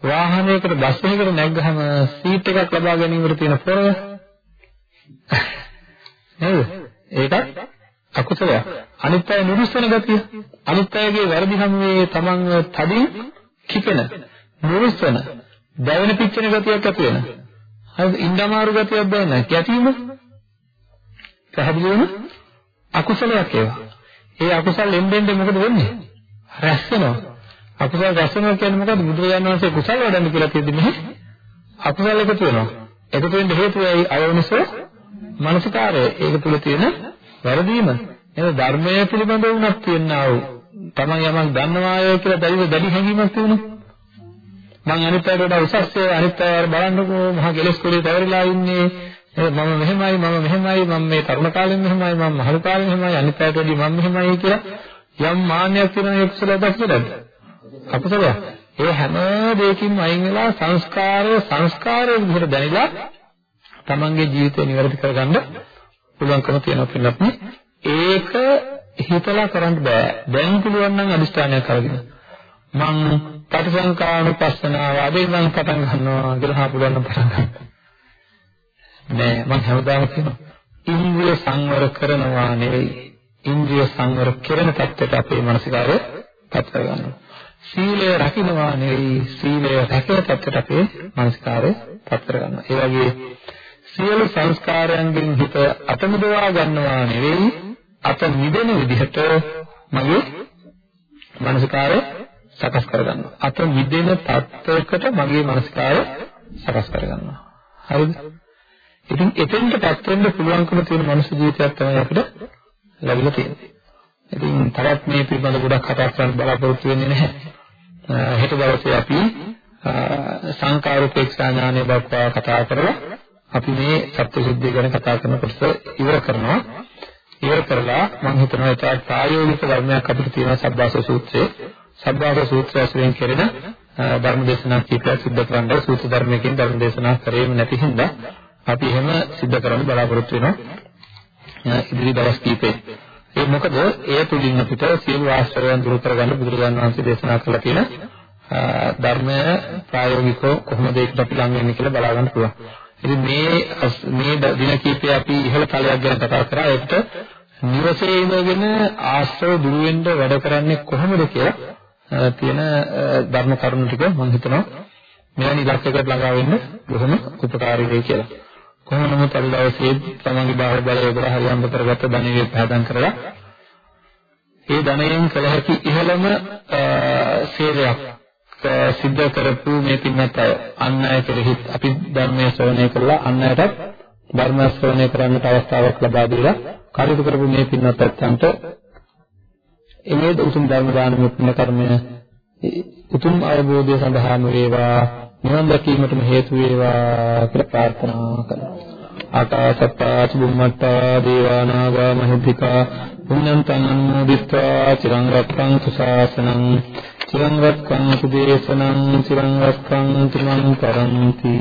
වාහනයකට බස් එකකට නැග්ගහම සීට් එකක් ලබා ගැනීමට තියෙන පොරව නේද? ඒකත් අකුසලයක්. අනිත් අය නිරුස්සන ගතිය. අනිත් අයගේ වැරදි හැමේ තමන් තදින් කිපෙන නිරුස්සන දැවෙන පිච්චෙන ගතියක් ඇති වෙන. හරිද? ඉන්න අමාරු ගතියක් දැනෙන කැටීම. පැහැදිලිවම අකුසලයක් ඒවා. ඒ අකුසල් එන්නෙන් මොකද වෙන්නේ? රැස් වෙනවා. අකුසල රැස් වෙනවා කියන්නේ මොකද්ද? බුදුරජාණන් වහන්සේ කුසල වඩන්න කියලා තියෙද්දි මෙහි අකුසල එකතු වෙනවා. එකතු වෙන්න හේතුව ඇයි අයෝනිසෝ මනසකාරය. ඒක තුල තියෙන වැරදීම. එහෙනම් ධර්මයේ පිළිබඳව උනත් තියෙනා වූ තමන් යමක් දන්නවාය කියලා දැඩි දැඩි හැඟීමක් තියෙනවා. මං අනිත් අයට වඩා උසස් ඒ අනිත් අය බලන්නකෝ මහා කෙලස් කුලේ තවරිලා ඉන්නේ මම මෙහෙමයි මම මෙහෙමයි මම මේ තරුණ කාලෙම මෙහෙමයි මම මහලු කාලෙම මෙහෙමයි අනිත් අයට වඩා මම මෙහෙමයි කියලා යම් මාන්නයක් තියෙන ඒ කුසලයක් දැක්කද අකුසලයක් ඒ හැම දෙයකින්ම අයින් වෙලා සංස්කාරය සංස්කාරය විදිහට දැනিলা තමන්ගේ ජීවිතය නිවැරදි කරගන්න පුළුවන්කම තියෙනවා පිළිබඳ ඒක හිතලා කරන්න බෑ. දැන් පුළුවන් නම් අදිස්ථානයක් අරගෙන. මං පටිසංකානුපස්සනාව අදේ මං පටන් ගන්නවා කියලා හාපුලන්න පටන් ගන්නවා. නෑ මං හැමදාම කියනවා. ඉන්ද්‍රිය සංවර කරනවා නෙවෙයි. ඉන්ද්‍රිය සංවර කරන තත්ත්වයට අපේ මනසිකාරය පත් කරගන්නවා. සීලය රකින්නවා නෙවෙයි. සීලය රැකෙන තත්ත්වයට අපේ මනසිකාරය පත් කරගන්නවා. ඒ වගේ සියලු සංස්කාරයන්ගෙන් හිත අතමුදවා ගන්නවා නෙවෙයි අත මිදෙන විදිහට මගේ මනසිකාරය සකස් කරගන්නවා. අත මිදෙන තත්ත්වයකට මගේ මනසිකාරය සකස් කරගන්නවා. හරිද? ඉතින් එතෙන්ටපත් වෙන්න පුළුවන්කම තියෙන මනුස්ස ජීවිතයක් තමයි අපිට ලැබිලා තියෙන්නේ. ඉතින් තරත් මේ පිළිබඳව ගොඩක් කතා කරන්න බලාපොරොත්තු වෙන්නේ නැහැ. හෙට දවසේ අපි සංකාරූපේක්ෂා ඥානය දක්වා කතා කරලා අපි මේ සත්‍යසිද්ධිය ගැන කතා කරන කොටස ඉවර කරනවා. ඉවර කරලා මම හිතනවා ඒක ප්‍රායෝගික ධර්මයක් අපිට තියෙනවා සබ්බාස සූත්‍රයේ. සබ්බාස සූත්‍රය ඇසුරෙන් කෙරෙන ධර්ම දේශනා කීපයක් සිද්ධ කරන්න සූත්‍ර ධර්මයකින් ධර්ම දේශනා කරේම නැති හින්දා අපි එහෙම සිද්ධ කරන්න බලාපොරොත්තු වෙනවා ඉදිරි දවස් කීපේ. ඒ මොකද ඒ තුලින් අපිට සියලු ආශ්‍රයයන් දුරු කරගන්න බුදුරජාණන් වහන්සේ දේශනා කළා තියෙන ධර්මය ප්‍රායෝගිකව කොහොමද ඒකට අපි ලං වෙන්නේ කියලා බලා ගන්න පුළුවන්. ඉතින් මේ මේ දින කීපේ අපි ඉහළ තලයක් ගැන කතා කරා. ඒකට නිවසේ ඉඳගෙන ආශ්‍රව දුරු වෙන්න වැඩ කරන්නේ කොහොමද කියලා තියෙන ධර්ම කරුණු ටික මම හිතනවා මෙවැනි ඉලක්කයකට ළඟා වෙන්න බොහොම උපකාරී වෙයි කියලා. කොහොම නමුත් අද දවසේ තමන්ගේ බාහිර බලය යොදලා හරියම්බ කරගත්ත ධනෙ පහදම් කරලා ඒ ධනයෙන් කළ හැකි ඉහළම සේවයක් සිද්ධ කරපු මේ පින්වත් අය අන් අය කෙරෙහි අපි ධර්මයේ ශ්‍රවණය කරලා අන් අයටත් ධර්ම ශ්‍රවණය කරන්නට අවස්ථාවක් ලබා දීලා කටයුතු කරපු මේ පින්වත් අත්යන්ට එමේ උතුම් ධර්ම දානමය පුණ්‍ය කර්මය උතුම් අවබෝධය සඳහාම වේවා නිවන් දැකීමටම හේතු වේවා කියලා ප්‍රාර්ථනා කරනවා. ආකාශත්තා චුම්මත්තා දේවානාගා මහිද්దికා පුඤ්ඤන්තං අනුමෝදිත්වා චිරං රක්ඛන්තු ශාසනං චිරං රක්ඛන්තු දේශනං චිරං රක්ඛන්තු මං කරන්ති।